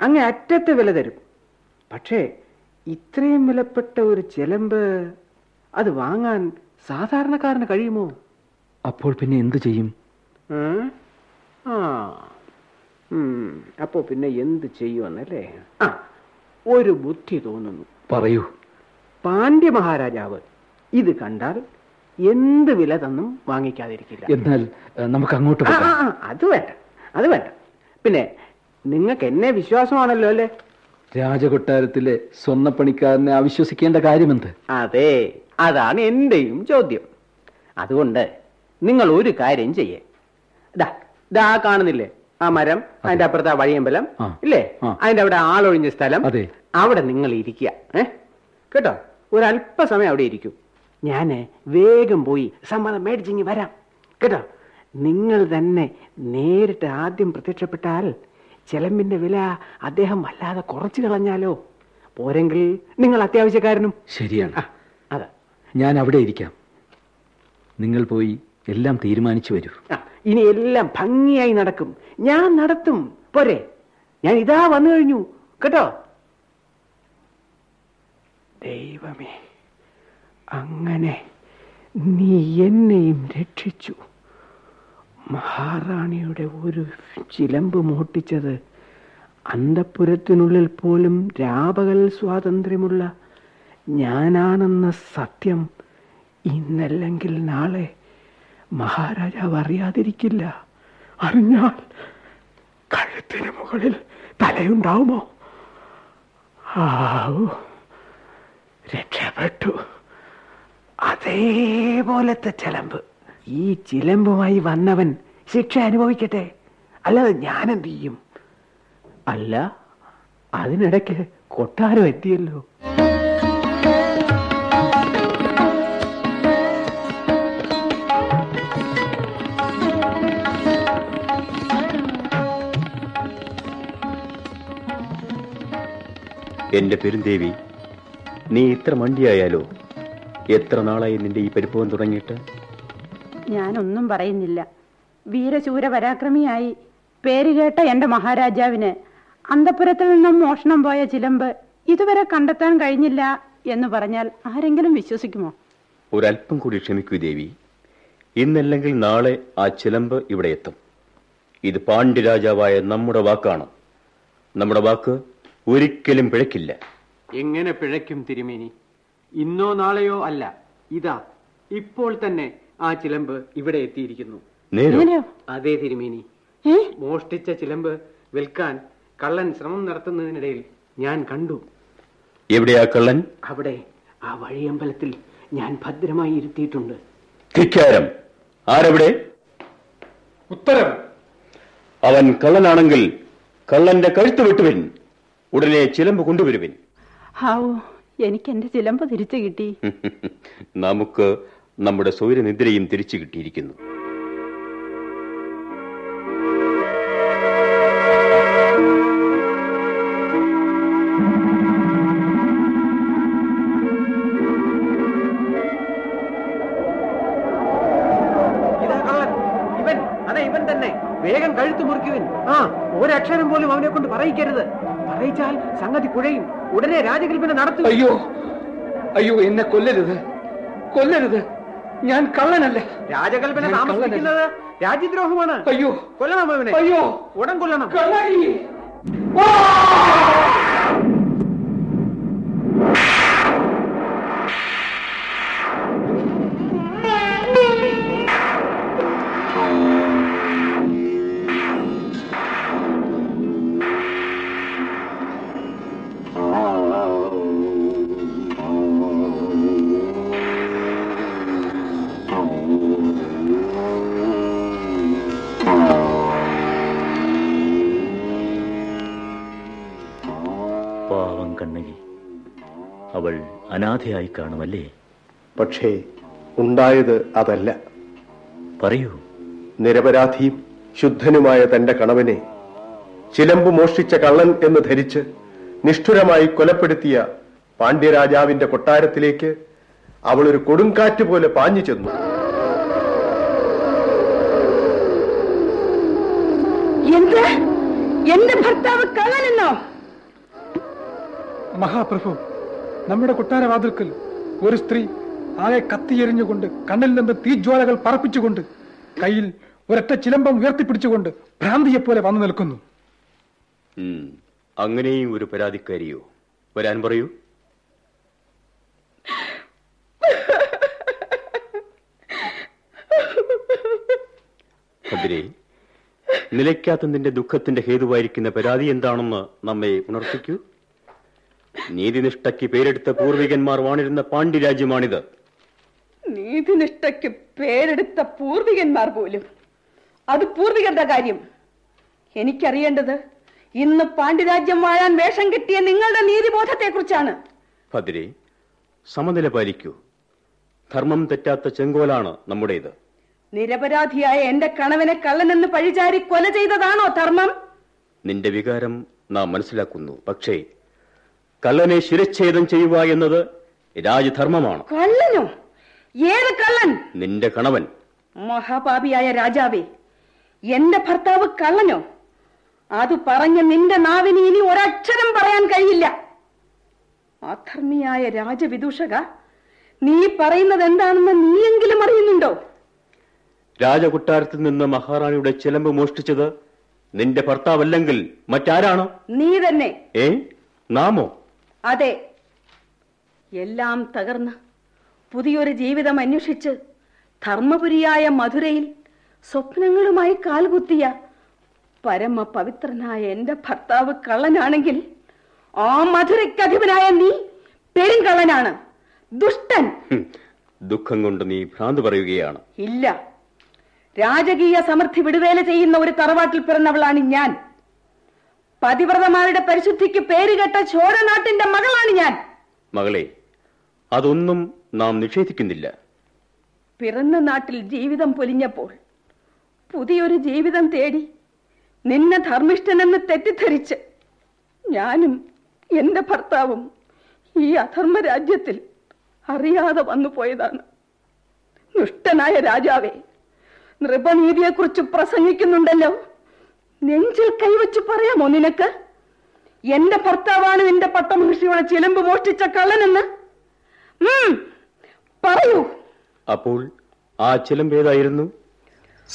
Speaker 18: അങ്ങ് അറ്റത്തെ വില തരും. പക്ഷേ ഇത്രയും വിലപ്പെട്ട ഒരു ചിലമ്പ് അത് വാങ്ങാൻ സാധാരണക്കാരന് കഴിയുമോ?
Speaker 8: അപ്പോൾ പിന്നെ എന്ത് ചെയ്യും?
Speaker 18: ആ. ഉം, അപ്പോ പിന്നെ എന്ത് ചെയ്യുമെന്നല്ലേ ആ ഒരു ബുദ്ധി തോന്നുന്നു.
Speaker 8: പറയൂ.
Speaker 18: പാണ്ഡ്യ മഹാരാജാവ് ഇത് കണ്ടാൽ എന്ത് വില തന്നും വാങ്ങിക്കാതിരിക്കില്ല.
Speaker 8: എന്നാൽ നമുക്ക് അങ്ങോട്ട്
Speaker 18: അത് വേണ്ട അത് വേണ്ട. പിന്നെ നിങ്ങൾക്ക് എന്നെ വിശ്വാസമാണല്ലോ അല്ലേ?
Speaker 8: രാജകൊട്ടാരത്തിലെ സ്വർണപ്പണിക്കാരനെ അവിശ്വസിക്കേണ്ട കാര്യമെന്ത്?
Speaker 18: അതെ അതാണ് എന്റെയും ചോദ്യം. അതുകൊണ്ട് നിങ്ങൾ ഒരു കാര്യം ചെയ്യേ. ദാ ദാ കാണുന്നില്ലേ? ആ മരം അതിന്റെ അപ്പുറത്ത് ആ വഴിയമ്പലം ഇല്ലേ. അതിന്റെ അവിടെ ആളൊഴിഞ്ഞ സ്ഥലം. അവിടെ നിങ്ങൾ ഇരിക്കുക ഏ? കേട്ടോ? ഒരു അല്പസമയം അവിടെ ഇരിക്കൂ. ഞാൻ വേഗം പോയി സമ്മതം മേടിച്ചിങ്ങി വരാം. കേട്ടോ? നിങ്ങൾ തന്നെ നേരിട്ട് ആദ്യം പ്രത്യക്ഷപ്പെട്ടാൽ ചെലമ്പിന്റെ വില അദ്ദേഹം വല്ലാതെ കുറച്ചു കളഞ്ഞാലോ? പോരെങ്കിൽ നിങ്ങൾ അത്യാവശ്യക്കാരനും.
Speaker 8: ശരിയാണ്.
Speaker 18: അതാ.
Speaker 8: ഞാൻ അവിടെ ഇരിക്കാം. നിങ്ങൾ പോയി എല്ലാം തീരുമാനിച്ചു വരൂ.
Speaker 18: ആ, ഇനി എല്ലാം ഭംഗിയായി നടക്കും. ഞാൻ നടത്തും. പോരെ. ഞാൻ ഇതാ വന്നു കഴിഞ്ഞു. കേട്ടോ? ദൈവമേ അങ്ങനെ നീ എന്നെയും രക്ഷിച്ചു. മഹാറാണിയുടെ ഒരു ചിലമ്പ് മോട്ടിച്ചത് അന്തപ്പുരത്തിനുള്ളിൽ പോലും രാപകൽ സ്വാതന്ത്ര്യമുള്ള ഞാനാണെന്ന സത്യം ഇന്നല്ലെങ്കിൽ നാളെ മഹാരാജാവ് അറിയാതിരിക്കില്ല അറിഞ്ഞാൽ കഴുത്തിന് മുകളിൽ തലയുണ്ടാവുമോ? ആവു രക്ഷപ്പെട്ടു. അതേപോലത്തെ ചിലമ്പ്. ഈ ചിലമ്പുമായി വന്നവൻ ശിക്ഷ അനുഭവിക്കട്ടെ. അല്ലാതെ ഞാൻ എന്ത് ചെയ്യും? അല്ല അതിനിടയ്ക്ക് കൊട്ടാരം എത്തിയല്ലോ.
Speaker 19: എന്റെ പെരുന്തേവി നീ ഇത്ര മണ്ടിയായാലോ? എത്ര നാളായി നിന്റെ ഈ പരിഭവം തുടങ്ങിയിട്ട്?
Speaker 3: ഞാനൊന്നും പറയുന്നില്ല. വീരശൂര പരാക്രമിയായി പേരുകേട്ട എന്റെ മഹാരാജാവിന് അന്തപുരത്തിൽ നിന്നും മോഷണം പോയ ചിലമ്പ് ഇതുവരെ കണ്ടെത്താൻ കഴിഞ്ഞില്ല എന്ന് പറഞ്ഞാൽ ആരെങ്കിലും വിശ്വസിക്കുമോ?
Speaker 19: ഒരല്പം കൂടി ക്ഷമിക്കൂ ദേവി. ഇന്നല്ലെങ്കിൽ നാളെ ആ ചിലമ്പ് ഇവിടെ എത്തും. ഇത് പാണ്ഡ്യരാജാവായ നമ്മുടെ വാക്കാണ്. നമ്മുടെ വാക്ക് ഒരിക്കലും പിഴക്കില്ല
Speaker 18: എങ്ങനെ പിഴയ്ക്കും തിരുമേനി? ഇന്നോ നാളെയോ അല്ല. ഇതാ ഇപ്പോൾ തന്നെ ആ ചിലമ്പ് ഇവിടെ എത്തിയിരിക്കുന്നു.
Speaker 19: നേരോ?
Speaker 18: അതേ തിരുമേനി. മോഷ്ടിച്ച ചിലമ്പ് വിൽക്കാൻ കള്ളൻ ശ്രമം നടത്തുന്നതിനിടയിൽ ഞാൻ കണ്ടു.
Speaker 19: എവിടെയാ കള്ളൻ?
Speaker 18: അവിടെ ആ വഴിയമ്പലത്തിൽ ഞാൻ ഭദ്രമായി ഇരുത്തിയിട്ടുണ്ട്.
Speaker 19: ധിക്കാരം. ആരെവിടെ?
Speaker 18: ഉത്തരം.
Speaker 19: അവൻ കള്ളനാണെങ്കിൽ കള്ളന്റെ കഴുത്ത് വെട്ടുവിൻ. ഉടനെ ചിലമ്പ് കൊണ്ടുവരുവിൻ.
Speaker 3: ഹാവു എനിക്ക് എന്റെ ചിലമ്പ് തിരിച്ചു കിട്ടി.
Speaker 19: നമുക്ക് നമ്മുടെ സൗരനിദ്രയും തിരിച്ചു കിട്ടിയിരിക്കുന്നു.
Speaker 18: ഇതാ ഇവൻ അതെ ഇവൻ തന്നെ. വേഗം കഴുത്ത് മുറിക്കുവിൻ. ആ ഒരക്ഷരം പോലും അവനെ കൊണ്ട് പറയിക്കരുത്. പറയിച്ചാൽ സംഗതി കുഴയും. ഉടനെ രാജകൽപ്പന നടത്തും
Speaker 8: അയ്യോ അയ്യോ എന്നെ കൊല്ലരുത്. കൊല്ലരുത്. ഞാൻ കള്ളനല്ല?
Speaker 18: രാജകൽപ്പന താമസിക്കുന്നത് രാജ്യദ്രോഹമാണ്.
Speaker 8: അയ്യോ.
Speaker 18: കൊല്ലണം അവനെ.
Speaker 8: അയ്യോ.
Speaker 18: ഉടൻ കൊല്ലണം.
Speaker 8: കള്ളായി
Speaker 19: അവൾ അനാഥയായി കാണുമല്ലേ?
Speaker 5: പക്ഷേ ഉണ്ടായത് അതല്ല.
Speaker 19: പറയൂ.
Speaker 5: നിരപരാധിയും ശുദ്ധനുമായ തന്റെ കണവനെ ചിലമ്പ് മോഷ്ടിച്ച കള്ളൻ എന്ന് ധരിച്ച് നിഷ്ഠുരമായി കൊലപ്പെടുത്തിയ പാണ്ഡ്യരാജാവിന്റെ കൊട്ടാരത്തിലേക്ക് അവൾ ഒരു കൊടുങ്കാറ്റ് പോലെ പാഞ്ഞു ചെന്നു.
Speaker 3: എന്റെ ഭർത്താവ് കള്ളനെന്നോ?
Speaker 20: മഹാപ്രഭു നമ്മുടെ കൊട്ടാരവാതിൽക്കൽ ഒരു സ്ത്രീ ആകെ കത്തിയെരിഞ്ഞുകൊണ്ട് കണ്ണിൽ നിന്ന് തീജ്വാലകൾ പറപ്പിച്ചുകൊണ്ട് കയ്യിൽ ഒരൊറ്റ ചിലമ്പം ഉയർത്തിപ്പിടിച്ചുകൊണ്ട് ഭ്രാന്തിയെപ്പോലെ വന്നു നിൽക്കുന്നു.
Speaker 19: അങ്ങനെയും ഒരു പരാതിക്കാരിയോ? വരാൻ പറയൂ. നിലയ്ക്കാത്തതിന്റെ ദുഃഖത്തിന്റെ ഹേതുവായിരിക്കുന്ന പരാതി എന്താണെന്ന് നമ്മെ ഉണർത്തിക്കൂ. നീതിനിഷ്ഠയ്ക്ക് പേരെടുത്ത പൂർവികന്മാർ വാണിരുന്ന പാണ്ഡ്യരാജ്യമാണിത്.
Speaker 3: നീതിനിഷ്ഠയ്ക്ക് പേരെടുത്ത പൂർവികന്മാർ പോലും. അത് പൂർവികരുടെ കാര്യം. എനിക്കറിയേണ്ടത് ഇന്ന് പാണ്ഡ്യരാജ്യം വാഴാൻ വേഷം കിട്ടിയ നിങ്ങളുടെ നീതിബോധത്തെ കുറിച്ചാണ്
Speaker 19: ഭദ്രേ സമനില പാലിക്കൂ. ധർമ്മം തെറ്റാത്ത ചെങ്കോലാണ് നമ്മുടേത്.
Speaker 3: നിരപരാധിയായ എന്റെ കണവനെ കള്ളനെന്ന് പഴിചാരി കൊല ചെയ്തതാണോ ധർമ്മം?
Speaker 19: നിന്റെ വികാരം നാം മനസ്സിലാക്കുന്നു. പക്ഷേ കള്ളനെ ശിരച്ഛേദം ചെയ്യുക എന്നത് രാജധർമ്മമാണ്.
Speaker 3: കള്ളനോ? ഏത് കള്ളൻ?
Speaker 19: നിന്റെ കണവൻ.
Speaker 3: മഹാപാപിയായ രാജാവേ എന്റെ ഭർത്താവ് കള്ളനോ? അത് പറഞ്ഞ നിന്റെ നാവിന് ഇനി ഒരക്ഷരം പറയാൻ കഴിയില്ല. അധർമ്മിയായ രാജവിദൂഷക നീ പറയുന്നത് എന്താണെന്ന് നീയെങ്കിലും അറിയുന്നുണ്ടോ?
Speaker 19: രാജകുട്ടാരത്തിൽ നിന്ന് മഹാറാണിയുടെ ചിലമ്പ് മോഷ്ടിച്ചത്
Speaker 4: നിന്റെ ഭർത്താവല്ലെങ്കിൽ മറ്റാരാണോ?
Speaker 3: നീ തന്നെ.
Speaker 4: ഏ? നാമോ?
Speaker 3: അതെ. എല്ലാം തകർന്ന് പുതിയൊരു ജീവിതം അന്വേഷിച്ച് ധർമ്മപുരിയായ മധുരയിൽ സ്വപ്നങ്ങളുമായി കാൽകുത്തിയ പരമ പവിത്രനായ എന്റെ ഭർത്താവ് കള്ളനാണെങ്കിൽ ആ മധുരയ്ക്കധിപനായ നീ പെരുങ്കള്ളനാണ്. ദുഷ്ടൻ.
Speaker 4: ദുഃഖം കൊണ്ട് നീ ഭ്രാന്ത് പറയുകയാണ്.
Speaker 3: ഇല്ല. രാജകീയ സമൃദ്ധി വിടുവേല ചെയ്യുന്ന ഒരു തറവാട്ടിൽ പിറന്നവളാണ് ഞാൻ. പതിവ്രതമാരുടെ പരിശുദ്ധിക്ക് പേരുകെട്ട ചോരനാട്ടിന്റെ മകളാണ് ഞാൻ.
Speaker 4: മകളെ അതൊന്നും നാം നിഷേധിക്കുന്നില്ല.
Speaker 3: പിറന്ന നാട്ടിൽ ജീവിതം പൊലിഞ്ഞപ്പോൾ പുതിയൊരു ജീവിതം തേടി നിന്നെ ധർമ്മിഷ്ഠനെന്ന് തെറ്റിദ്ധരിച്ച് ഞാനും എന്റെ ഭർത്താവും ഈ അധർമ്മ രാജ്യത്തിൽ അറിയാതെ വന്നു പോയതാണ്. ദുഷ്ടനായ രാജാവേ നൃപനീതിയെക്കുറിച്ച് പ്രസംഗിക്കുന്നുണ്ടല്ലോ. നെഞ്ചിൽ കൈവച്ച് പറയാമോ നിനക്ക്? എന്റെ ഭർത്താവാണ് നിന്റെ പട്ടമഹർഷിയുടെ ചിലമ്പ് മോഷ്ടിച്ച കള്ളനെന്ന്. പറയൂ.
Speaker 4: അപ്പോൾ ആ ചിലമ്പ് ഏതായിരുന്നു?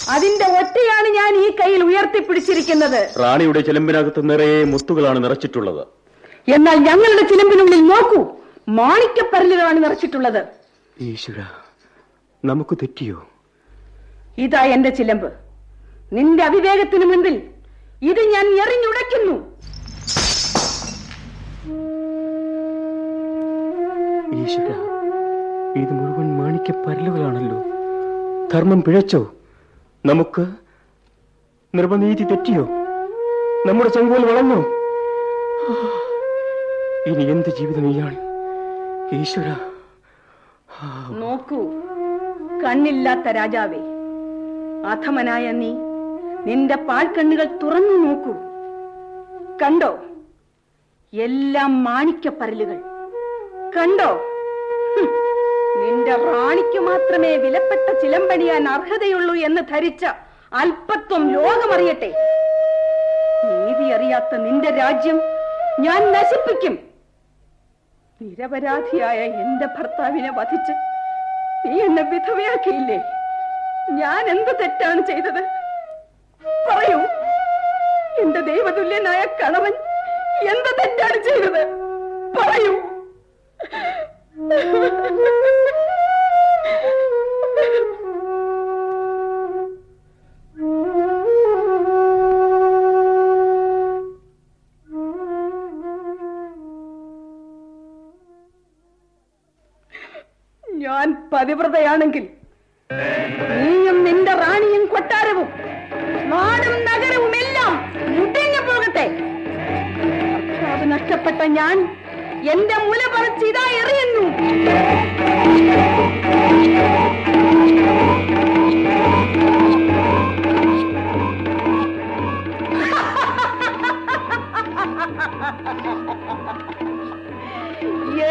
Speaker 3: അതിന്റെ ഒറ്റയാണ് ഞാൻ ഈ കയ്യിൽ ഉയർത്തിപ്പിടിച്ചിരിക്കുന്നത്.
Speaker 4: റാണിയുടെ ചിലമ്പിനകത്ത് നിറയെ മുത്തുകളാണ് നിറച്ചിട്ടുള്ളത്.
Speaker 3: എന്നാൽ ഞങ്ങളുടെ ചിലമ്പിനുള്ളിൽ നോക്കൂ മാണിക്കപ്പരലുകളാണ് നിറച്ചിട്ടുള്ളത്.
Speaker 4: ഈശ്വര നമുക്ക് തെറ്റിയോ?
Speaker 3: ഇതാ എന്റെ ചിലമ്പ്. നിന്റെ അവിവേകത്തിന് മുൻപിൽ ഇത് ഞാൻ എറിഞ്ഞുടയ്ക്കുന്നു.
Speaker 4: ഈശ്വര ഇത് മുഴുവൻ മാണിക്യ പരലുകളാണല്ലോ ധർമ്മം പിഴച്ചോ? നമുക്ക് നിർമ്മനീതി തെറ്റിയോ? നമ്മുടെ ചെങ്കോൽ വളർന്നോ ഇനി എന്ത് ജീവിതം ഇയാൾ? ഈശ്വര.
Speaker 3: നോക്കൂ കണ്ണില്ലാത്ത രാജാവേ അധമനായ നീ നിന്റെ പാൽക്കണ്ണുകൾ തുറന്നു നോക്കൂ. കണ്ടോ? എല്ലാം മാണിക്കപ്പരലുകൾ കണ്ടോ? നിന്റെ റാണിക്ക് മാത്രമേ വിലപ്പെട്ട ചിലമ്പണിയാൻ അർഹതയുള്ളൂ എന്ന് ധരിച്ച അല്പത്വം ലോകമറിയട്ടെ. നീതി അറിയാത്ത നിന്റെ രാജ്യം ഞാൻ നശിപ്പിക്കും. നിരപരാധിയായ എന്റെ ഭർത്താവിനെ വധിച്ച് നീ എന്നെ വിധവയാക്കിയില്ലേ? ഞാൻ എന്ത് തെറ്റാണ് ചെയ്തത്? എന്റെ ദൈവതുല്യനായ കണവൻ എന്ത് തെറ്റാണ് ചെയ്തത്? പറയൂ. ഞാൻ പതിവ്രതയാണെങ്കിൽ നീയും നിന്റെ റാണിയും കൊട്ടാരവും നാടും നഷ്ടപ്പെട്ട ഞാൻ എന്റെ മുല പറിച്ച് ഇതാ എറിയുന്നു.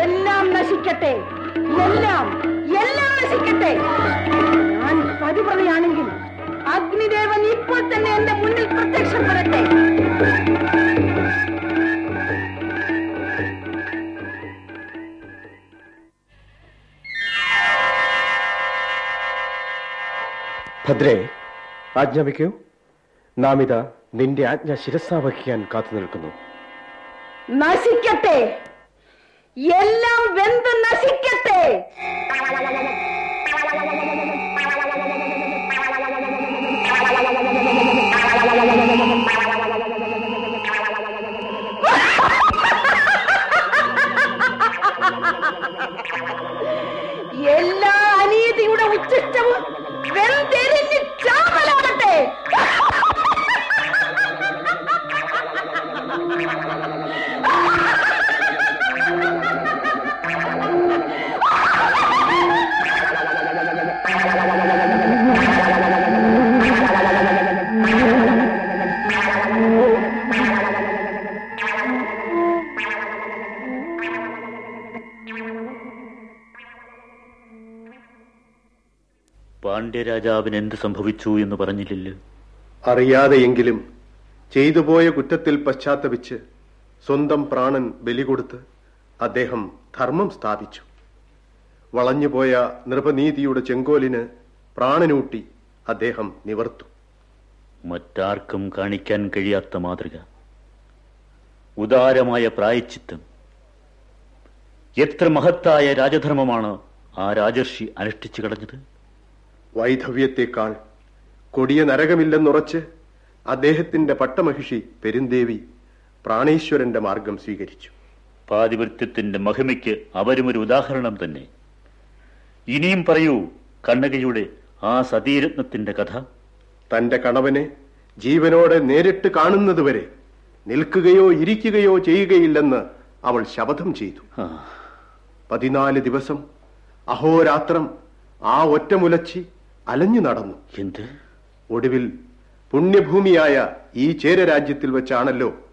Speaker 3: എല്ലാം നശിക്കട്ടെ. എല്ലാം എല്ലാം നശിക്കട്ടെ. ഞാൻ പതിവ്രതയാണെങ്കിൽ അഗ്നിദേവൻ ഇപ്പോൾ തന്നെ എന്റെ മുന്നിൽ പ്രത്യക്ഷപ്പെടട്ടെ
Speaker 5: ഭദ്രേ ആജ്ഞാപിക്കൂ നാമിത നിന്റെ ആജ്ഞ ശിരസാവഹിക്കാൻ കാത്തു നിൽക്കുന്നു.
Speaker 3: നശിക്കട്ടെ. എല്ലാം വെന്ത് നശിക്കട്ടെ. എല്ലാ അനീതിയുടെ ഉച്ചിഷ്ടവും വെന്തെരിഞ്ഞ്
Speaker 4: പാണ്ഡ്യരാജാവിന് എന്ത് സംഭവിച്ചു എന്ന് പറഞ്ഞില്ലല്ലോ.
Speaker 5: അറിയാതെയെങ്കിലും ചെയ്തുപോയ കുറ്റത്തിൽ പശ്ചാത്തപിച്ച് സ്വന്തം പ്രാണൻ ബലി കൊടുത്ത് അദ്ദേഹം ധർമ്മം സ്ഥാപിച്ചു. വളഞ്ഞുപോയ നൃപനീതിയുടെ ചെങ്കോലിന് പ്രാണനൂട്ടി അദ്ദേഹം നിവർത്തു.
Speaker 4: മറ്റാർക്കും കാണിക്കാൻ കഴിയാത്ത മാതൃക. ഉദാരമായ പ്രായച്ചിത്തം. എത്ര മഹത്തായ രാജധർമ്മമാണ് ആ രാജർഷി അനുഷ്ഠിച്ചു കളഞ്ഞത്?
Speaker 5: വൈധവ്യത്തെക്കാൾ കൊടിയ നരകമില്ലെന്നുറച്ച് അദ്ദേഹത്തിന്റെ പട്ടമഹിഷി പെരുന്തേവി പ്രാണേശ്വരന്റെ മാർഗം സ്വീകരിച്ചു.
Speaker 4: പാതിവൃത്യത്തിന്റെ മഹിമയ്ക്ക് അവരും ഒരു ഉദാഹരണം തന്നെ. ഇനിയും പറയൂ കണ്ണകയുടെ ആ സതീരത്നത്തിന്റെ കഥ.
Speaker 5: തന്റെ കണവനെ ജീവനോടെ നേരിട്ട് കാണുന്നതുവരെ നിൽക്കുകയോ ഇരിക്കുകയോ ചെയ്യുകയില്ലെന്ന് അവൾ ശപഥം ചെയ്തു. പതിനാല് ദിവസം അഹോരാത്രം ആ ഒറ്റമുലച്ചി അലഞ്ഞു നടന്നു.
Speaker 4: എന്ത്?
Speaker 5: ഒടുവിൽ പുണ്യഭൂമിയായ ഈ ചേരരാജ്യത്തിൽ വെച്ചാണല്ലോ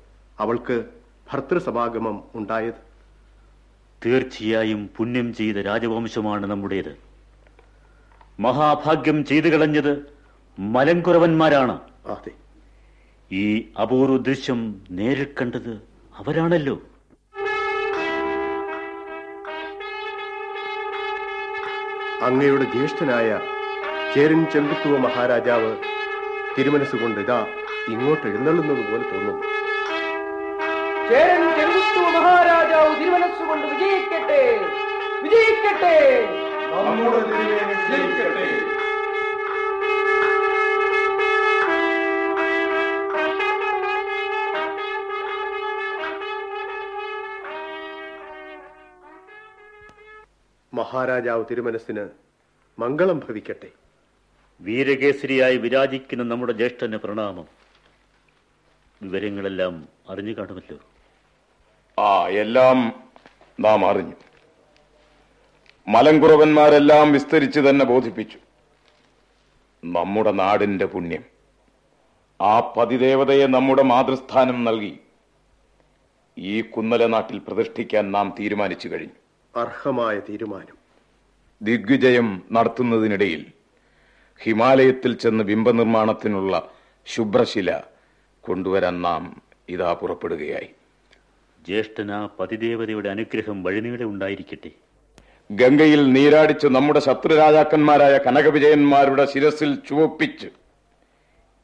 Speaker 5: അവൾക്ക് ഭർത്തൃസമാഗമം ഉണ്ടായത്.
Speaker 4: തീർച്ചയായും പുണ്യം ചെയ്ത രാജവംശമാണ് നമ്മുടേത്. മഹാഭാഗ്യം ചെയ്തു കളഞ്ഞത് മലങ്കുറവന്മാരാണ്.
Speaker 5: അതെ.
Speaker 4: ഈ അപൂർവ ദൃശ്യം നേരിൽ കണ്ടത് അവരാണല്ലോ.
Speaker 5: അങ്ങയുടെ ജ്യേഷ്ഠനായ ചേരൻ ചെമ്പുത്തുവ മഹാരാജാവ് തിരുമനസ്സുകൊണ്ട് ഇതാ ഇങ്ങോട്ട് എഴുന്നള്ളുന്നത് പോലെ തോന്നുന്നു.
Speaker 18: ചേരൻ ചെറുത്തു മഹാരാജാവ് തിരുമനസ്സുകൊണ്ട് വിജയിക്കട്ടെ. വിജയിക്കട്ടെ.
Speaker 5: മഹാരാജാവ് തിരുമനസ്സിന് മംഗളം ഭവിക്കട്ടെ.
Speaker 4: വീരകേസരിയായി വിരാജിക്കുന്ന നമ്മുടെ ജ്യേഷ്ഠന് പ്രണാമം. വിവരങ്ങളെല്ലാം അറിഞ്ഞു കാണുമല്ലോ.
Speaker 21: ആ എല്ലാം നാം അറിഞ്ഞു. മലങ്കുറവന്മാരെല്ലാം വിസ്തരിച്ച് തന്നെ ബോധിപ്പിച്ചു. നമ്മുടെ നാടിന്റെ പുണ്യം. ആ പതിദേവതയെ നമ്മുടെ മാതൃസ്ഥാനം നൽകി. ഈ കുന്നല നാട്ടിൽ പ്രതിഷ്ഠിക്കാൻ നാം തീരുമാനിച്ചു കഴിഞ്ഞു.
Speaker 5: അർഹമായ തീരുമാനം.
Speaker 21: ദിഗ്വിജയം നടത്തുന്നതിനിടയിൽ ഹിമാലയത്തിൽ ചെന്ന് ബിംബനിർമ്മാണത്തിനുള്ള ശുഭ്രശില കൊണ്ടുവരാൻ നാം ഇതാ പുറപ്പെടുകയായി.
Speaker 4: ജ്യേഷ്ഠന പതിദേവതയുടെ അനുഗ്രഹം വഴിനീടെ ഉണ്ടായിരിക്കട്ടെ.
Speaker 21: ഗംഗയിൽ നീരാടിച്ച് നമ്മുടെ ശത്രുരാജാക്കന്മാരായ കനകവിജയന്മാരുടെ ശിരസിൽ ചുവപ്പിച്ച്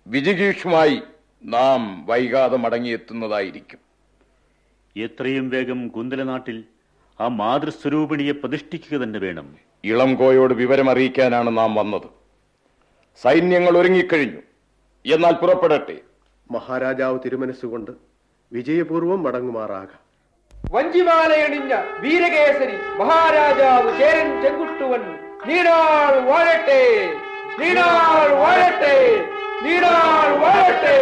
Speaker 21: വിജിഗീഷുമായി നാം വൈകാതെ മടങ്ങിയെത്തുന്നതായിരിക്കും.
Speaker 4: എത്രയും വേഗം കുന്തലനാട്ടിൽ ആ മാതൃസ്വരൂപിണിയെ പ്രതിഷ്ഠിക്കുക തന്നെ വേണം.
Speaker 21: ഇളംകോയോട് വിവരമറിയിക്കാനാണ് നാം വന്നത്. സൈന്യങ്ങൾ ഒരുങ്ങിക്കഴിഞ്ഞു. എന്നാൽ പുറപ്പെടട്ടെ.
Speaker 5: മഹാരാജാവ് തിരുമനസ്സുകൊണ്ട് വിജയപൂർവം മടങ്ങുമാറാകാം.
Speaker 18: വഞ്ചിമാലയണിഞ്ഞ വീരകേസരി മഹാരാജാവ് ചേരൻ ചെങ്കുട്ടുവൻ നീടാൾ വാഴട്ടെ നീടാൾ വാഴട്ടെ നീടാൾ വാഴട്ടെ.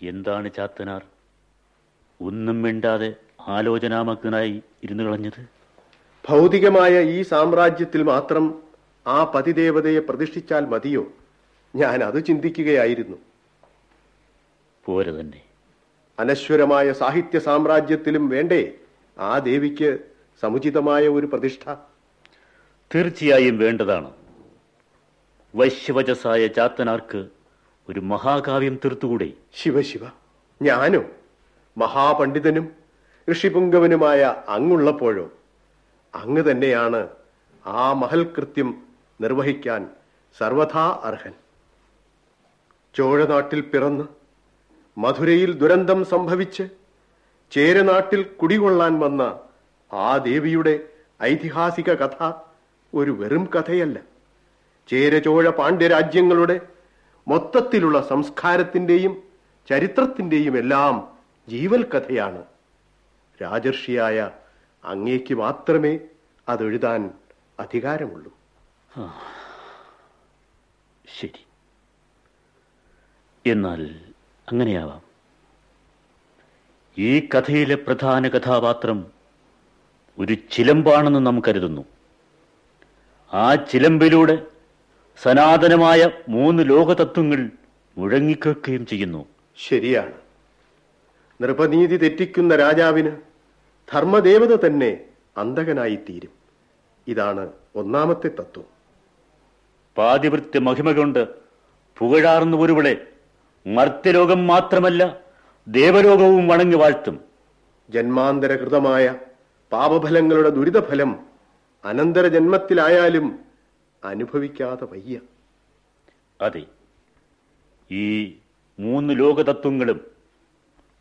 Speaker 4: എന്താണ് ചാത്തനാർ? ഒന്നും മിണ്ടാതെ ആലോചനാമഗ്നായി ഇരുന്നു കളഞ്ഞത്?
Speaker 5: ഭൗതികമായ ഈ സാമ്രാജ്യത്തിൽ മാത്രം ആ പതിദേവതയെ പ്രതിഷ്ഠിച്ചാൽ മതിയോ? ഞാൻ അത് ചിന്തിക്കുകയായിരുന്നു.
Speaker 4: പോരെ തന്നെ.
Speaker 5: അനശ്വരമായ സാഹിത്യ സാമ്രാജ്യത്തിലും വേണ്ടേ ആ ദേവിക്ക് സമുചിതമായ ഒരു പ്രതിഷ്ഠ?
Speaker 4: തീർച്ചയായും വേണ്ടതാണ്. വശ്യവചസായ ചാത്തനാർക്ക് ഒരു മഹാകാവ്യം തീർത്തുകൂടെ?
Speaker 5: ശിവശിവ ഞാനോ? മഹാപണ്ഡിതനും ഋഷിപുങ്കവനുമായ അങ്ങുള്ളപ്പോഴോ അങ്ങ് തന്നെയാണ് ആ മഹൽ കൃത്യം നിർവഹിക്കാൻ സർവഥാ അർഹൻ. ചോഴനാട്ടിൽ പിറന്ന് മധുരയിൽ ദുരന്തം സംഭവിച്ച് ചേരനാട്ടിൽ കുടികൊള്ളാൻ വന്ന ആ ദേവിയുടെ ഐതിഹാസിക കഥ ഒരു വെറും കഥയല്ല. ചേരചോഴ പാണ്ഡ്യരാജ്യങ്ങളുടെ മൊത്തത്തിലുള്ള സംസ്കാരത്തിന്റെയും ചരിത്രത്തിന്റെയും എല്ലാം ജീവൽ കഥയാണ് രാജർഷിയായ അങ്ങേക്ക് മാത്രമേ അതെഴുതാൻ അധികാരമുള്ളൂ.
Speaker 4: ശരി. എന്നാൽ അങ്ങനെയാവാം. ഈ കഥയിലെ പ്രധാന കഥാപാത്രം ഒരു ചിലമ്പാണെന്ന് നാം കരുതുന്നു. ആ ചിലമ്പിലൂടെ സനാതനമായ മൂന്ന് ലോകതത്വങ്ങൾ മുഴങ്ങിക്കേക്കുകയും ചെയ്യുന്നു.
Speaker 5: ശരിയാണ്. നൃപനീതി തെറ്റിക്കുന്ന രാജാവിന് ധർമ്മദേവത തന്നെ അന്തകനായി തീരും ഇതാണ് ഒന്നാമത്തെ തത്വം.
Speaker 4: പാതിവൃത്യ മഹിമ കൊണ്ട് പുകഴാർന്നു ഒരുവിടെ മർത്യലോകം മാത്രമല്ല ദേവലോകവും വണങ്ങി വാഴ്ത്തും.
Speaker 5: ജന്മാന്തരകൃതമായ പാപഫലങ്ങളുടെ ദുരിതഫലം അനന്തര ജന്മത്തിലായാലും അനുഭവിക്കാതെ വയ്യ.
Speaker 4: അതെ ഈ മൂന്ന് ലോകതത്വങ്ങളും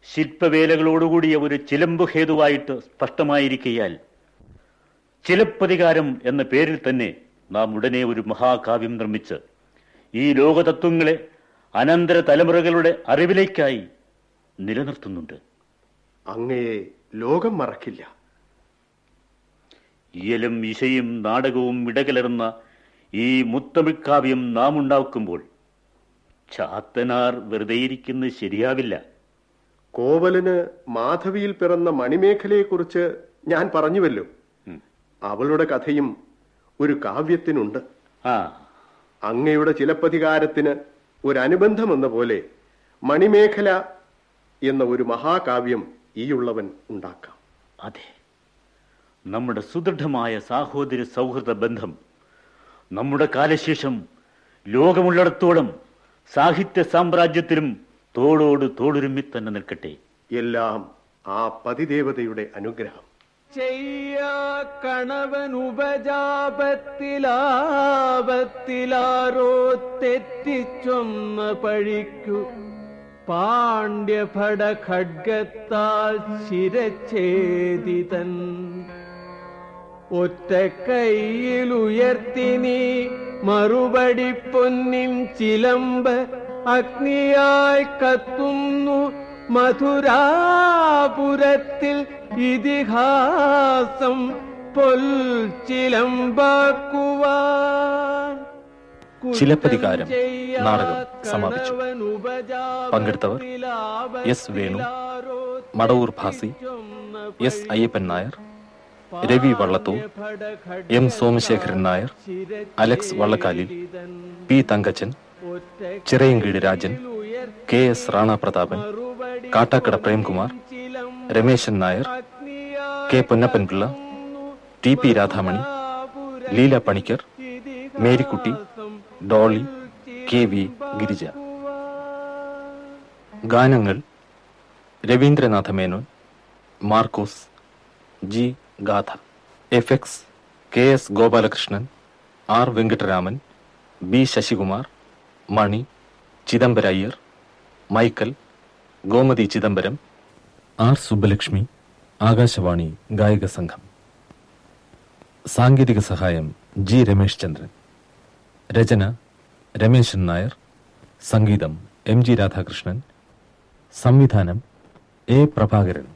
Speaker 4: ശില്പവേലകളോടുകൂടിയ ഒരു ചിലമ്പ് ഹേതുവായിട്ട് സ്പഷ്ടമായിരിക്കയാൽ ചിലപ്പതികാരം എന്ന പേരിൽ തന്നെ നാം ഉടനെ ഒരു മഹാകാവ്യം നിർമ്മിച്ച് ഈ ലോകതത്വങ്ങളെ അനന്തര തലമുറകളുടെ അറിവിലേക്കായി നിലനിർത്തുന്നുണ്ട്.
Speaker 5: അങ്ങയെ ലോകം മറക്കില്ല.
Speaker 4: ഇയലും ഇശയും നാടകവും ഇടകലർന്ന ഈ മുത്തമിക്കാവ്യം നാം ഉണ്ടാക്കുമ്പോൾ ചാത്തനാർ വെറുതെയിരിക്കുന്നത് ശരിയാവില്ല.
Speaker 5: കോവലന് മാധവിയിൽ പിറന്ന മണിമേഖലയെക്കുറിച്ച് ഞാൻ പറഞ്ഞുവല്ലോ. അവളുടെ കഥയും ഒരു കാവ്യത്തിനുണ്ട്. അങ്ങയുടെ ചിലപ്പതികാരത്തിന് ഒരു അനുബന്ധം എന്ന പോലെ മണിമേഖല എന്ന ഒരു മഹാകാവ്യം ഈയുള്ളവൻ ഉണ്ടാക്കാം.
Speaker 4: അതെ. നമ്മുടെ സുദൃഢമായ സാഹോദര്യ സൗഹൃദ ബന്ധം നമ്മുടെ കാലശേഷം ലോകമുള്ളിടത്തോളം സാഹിത്യ സാമ്രാജ്യത്തിലും തോളോട് തോളുരുമ്മി തന്നെ നിൽക്കട്ടെ.
Speaker 5: എല്ലാം ആ പതിദേവതയുടെ അനുഗ്രഹം.
Speaker 1: ചെയ്യ കണവനുപജാപത്തിലാപത്തിലാരോ തെറ്റിച്ചൊന്ന് പഴിക്കു. പാണ്ഡ്യഭട ഖഡ്ഗത്താൽ ശിരച്ഛേദിതൻ. ഒറ്റ കൈയിലുയർത്തിനീ മറുപടി പൊന്നിൻ ചിലമ്പ് അഗ്നിയായി കത്തുന്നു മധുരാപുരത്തിൽ ഇതിഹാസം പൊൽച്ചിലമ്പാക്കുവാൻ
Speaker 2: ചിലപ്പതികാരം നാടകം സമാപിച്ചു. പങ്കെടുത്തവർ S Venu Madavoor Bhasi S Ayyappan Nair Ravi Vallathur M Somasekharan Nair Alex Vallakkalil P Thankachan Chirayinkeezh Rajan K S Rana Prathapan Kattakada Premkumar Rameshan Nair K Ponnappan Pillai T P Radhamani Leela Panicker Marykutty Dolly K V Girija. ഗാനങ്ങൾ Raveendranatha Menon Markose G Gatha. F X K S Gopalakrishnan R Venkataraman B Sasikumar Mani Chidambara Iyer Michael Gomathi Chidambaram R Subbalakshmi Akashvani ഗായക സംഘം. സാങ്കേതിക സഹായം ജി രമേശ് ചന്ദ്രൻ. രചന രമേശൻ നായർ. സംഗീതം എം ജി രാധാകൃഷ്ണൻ. സംവിധാനം എ പ്രഭാകരൻ.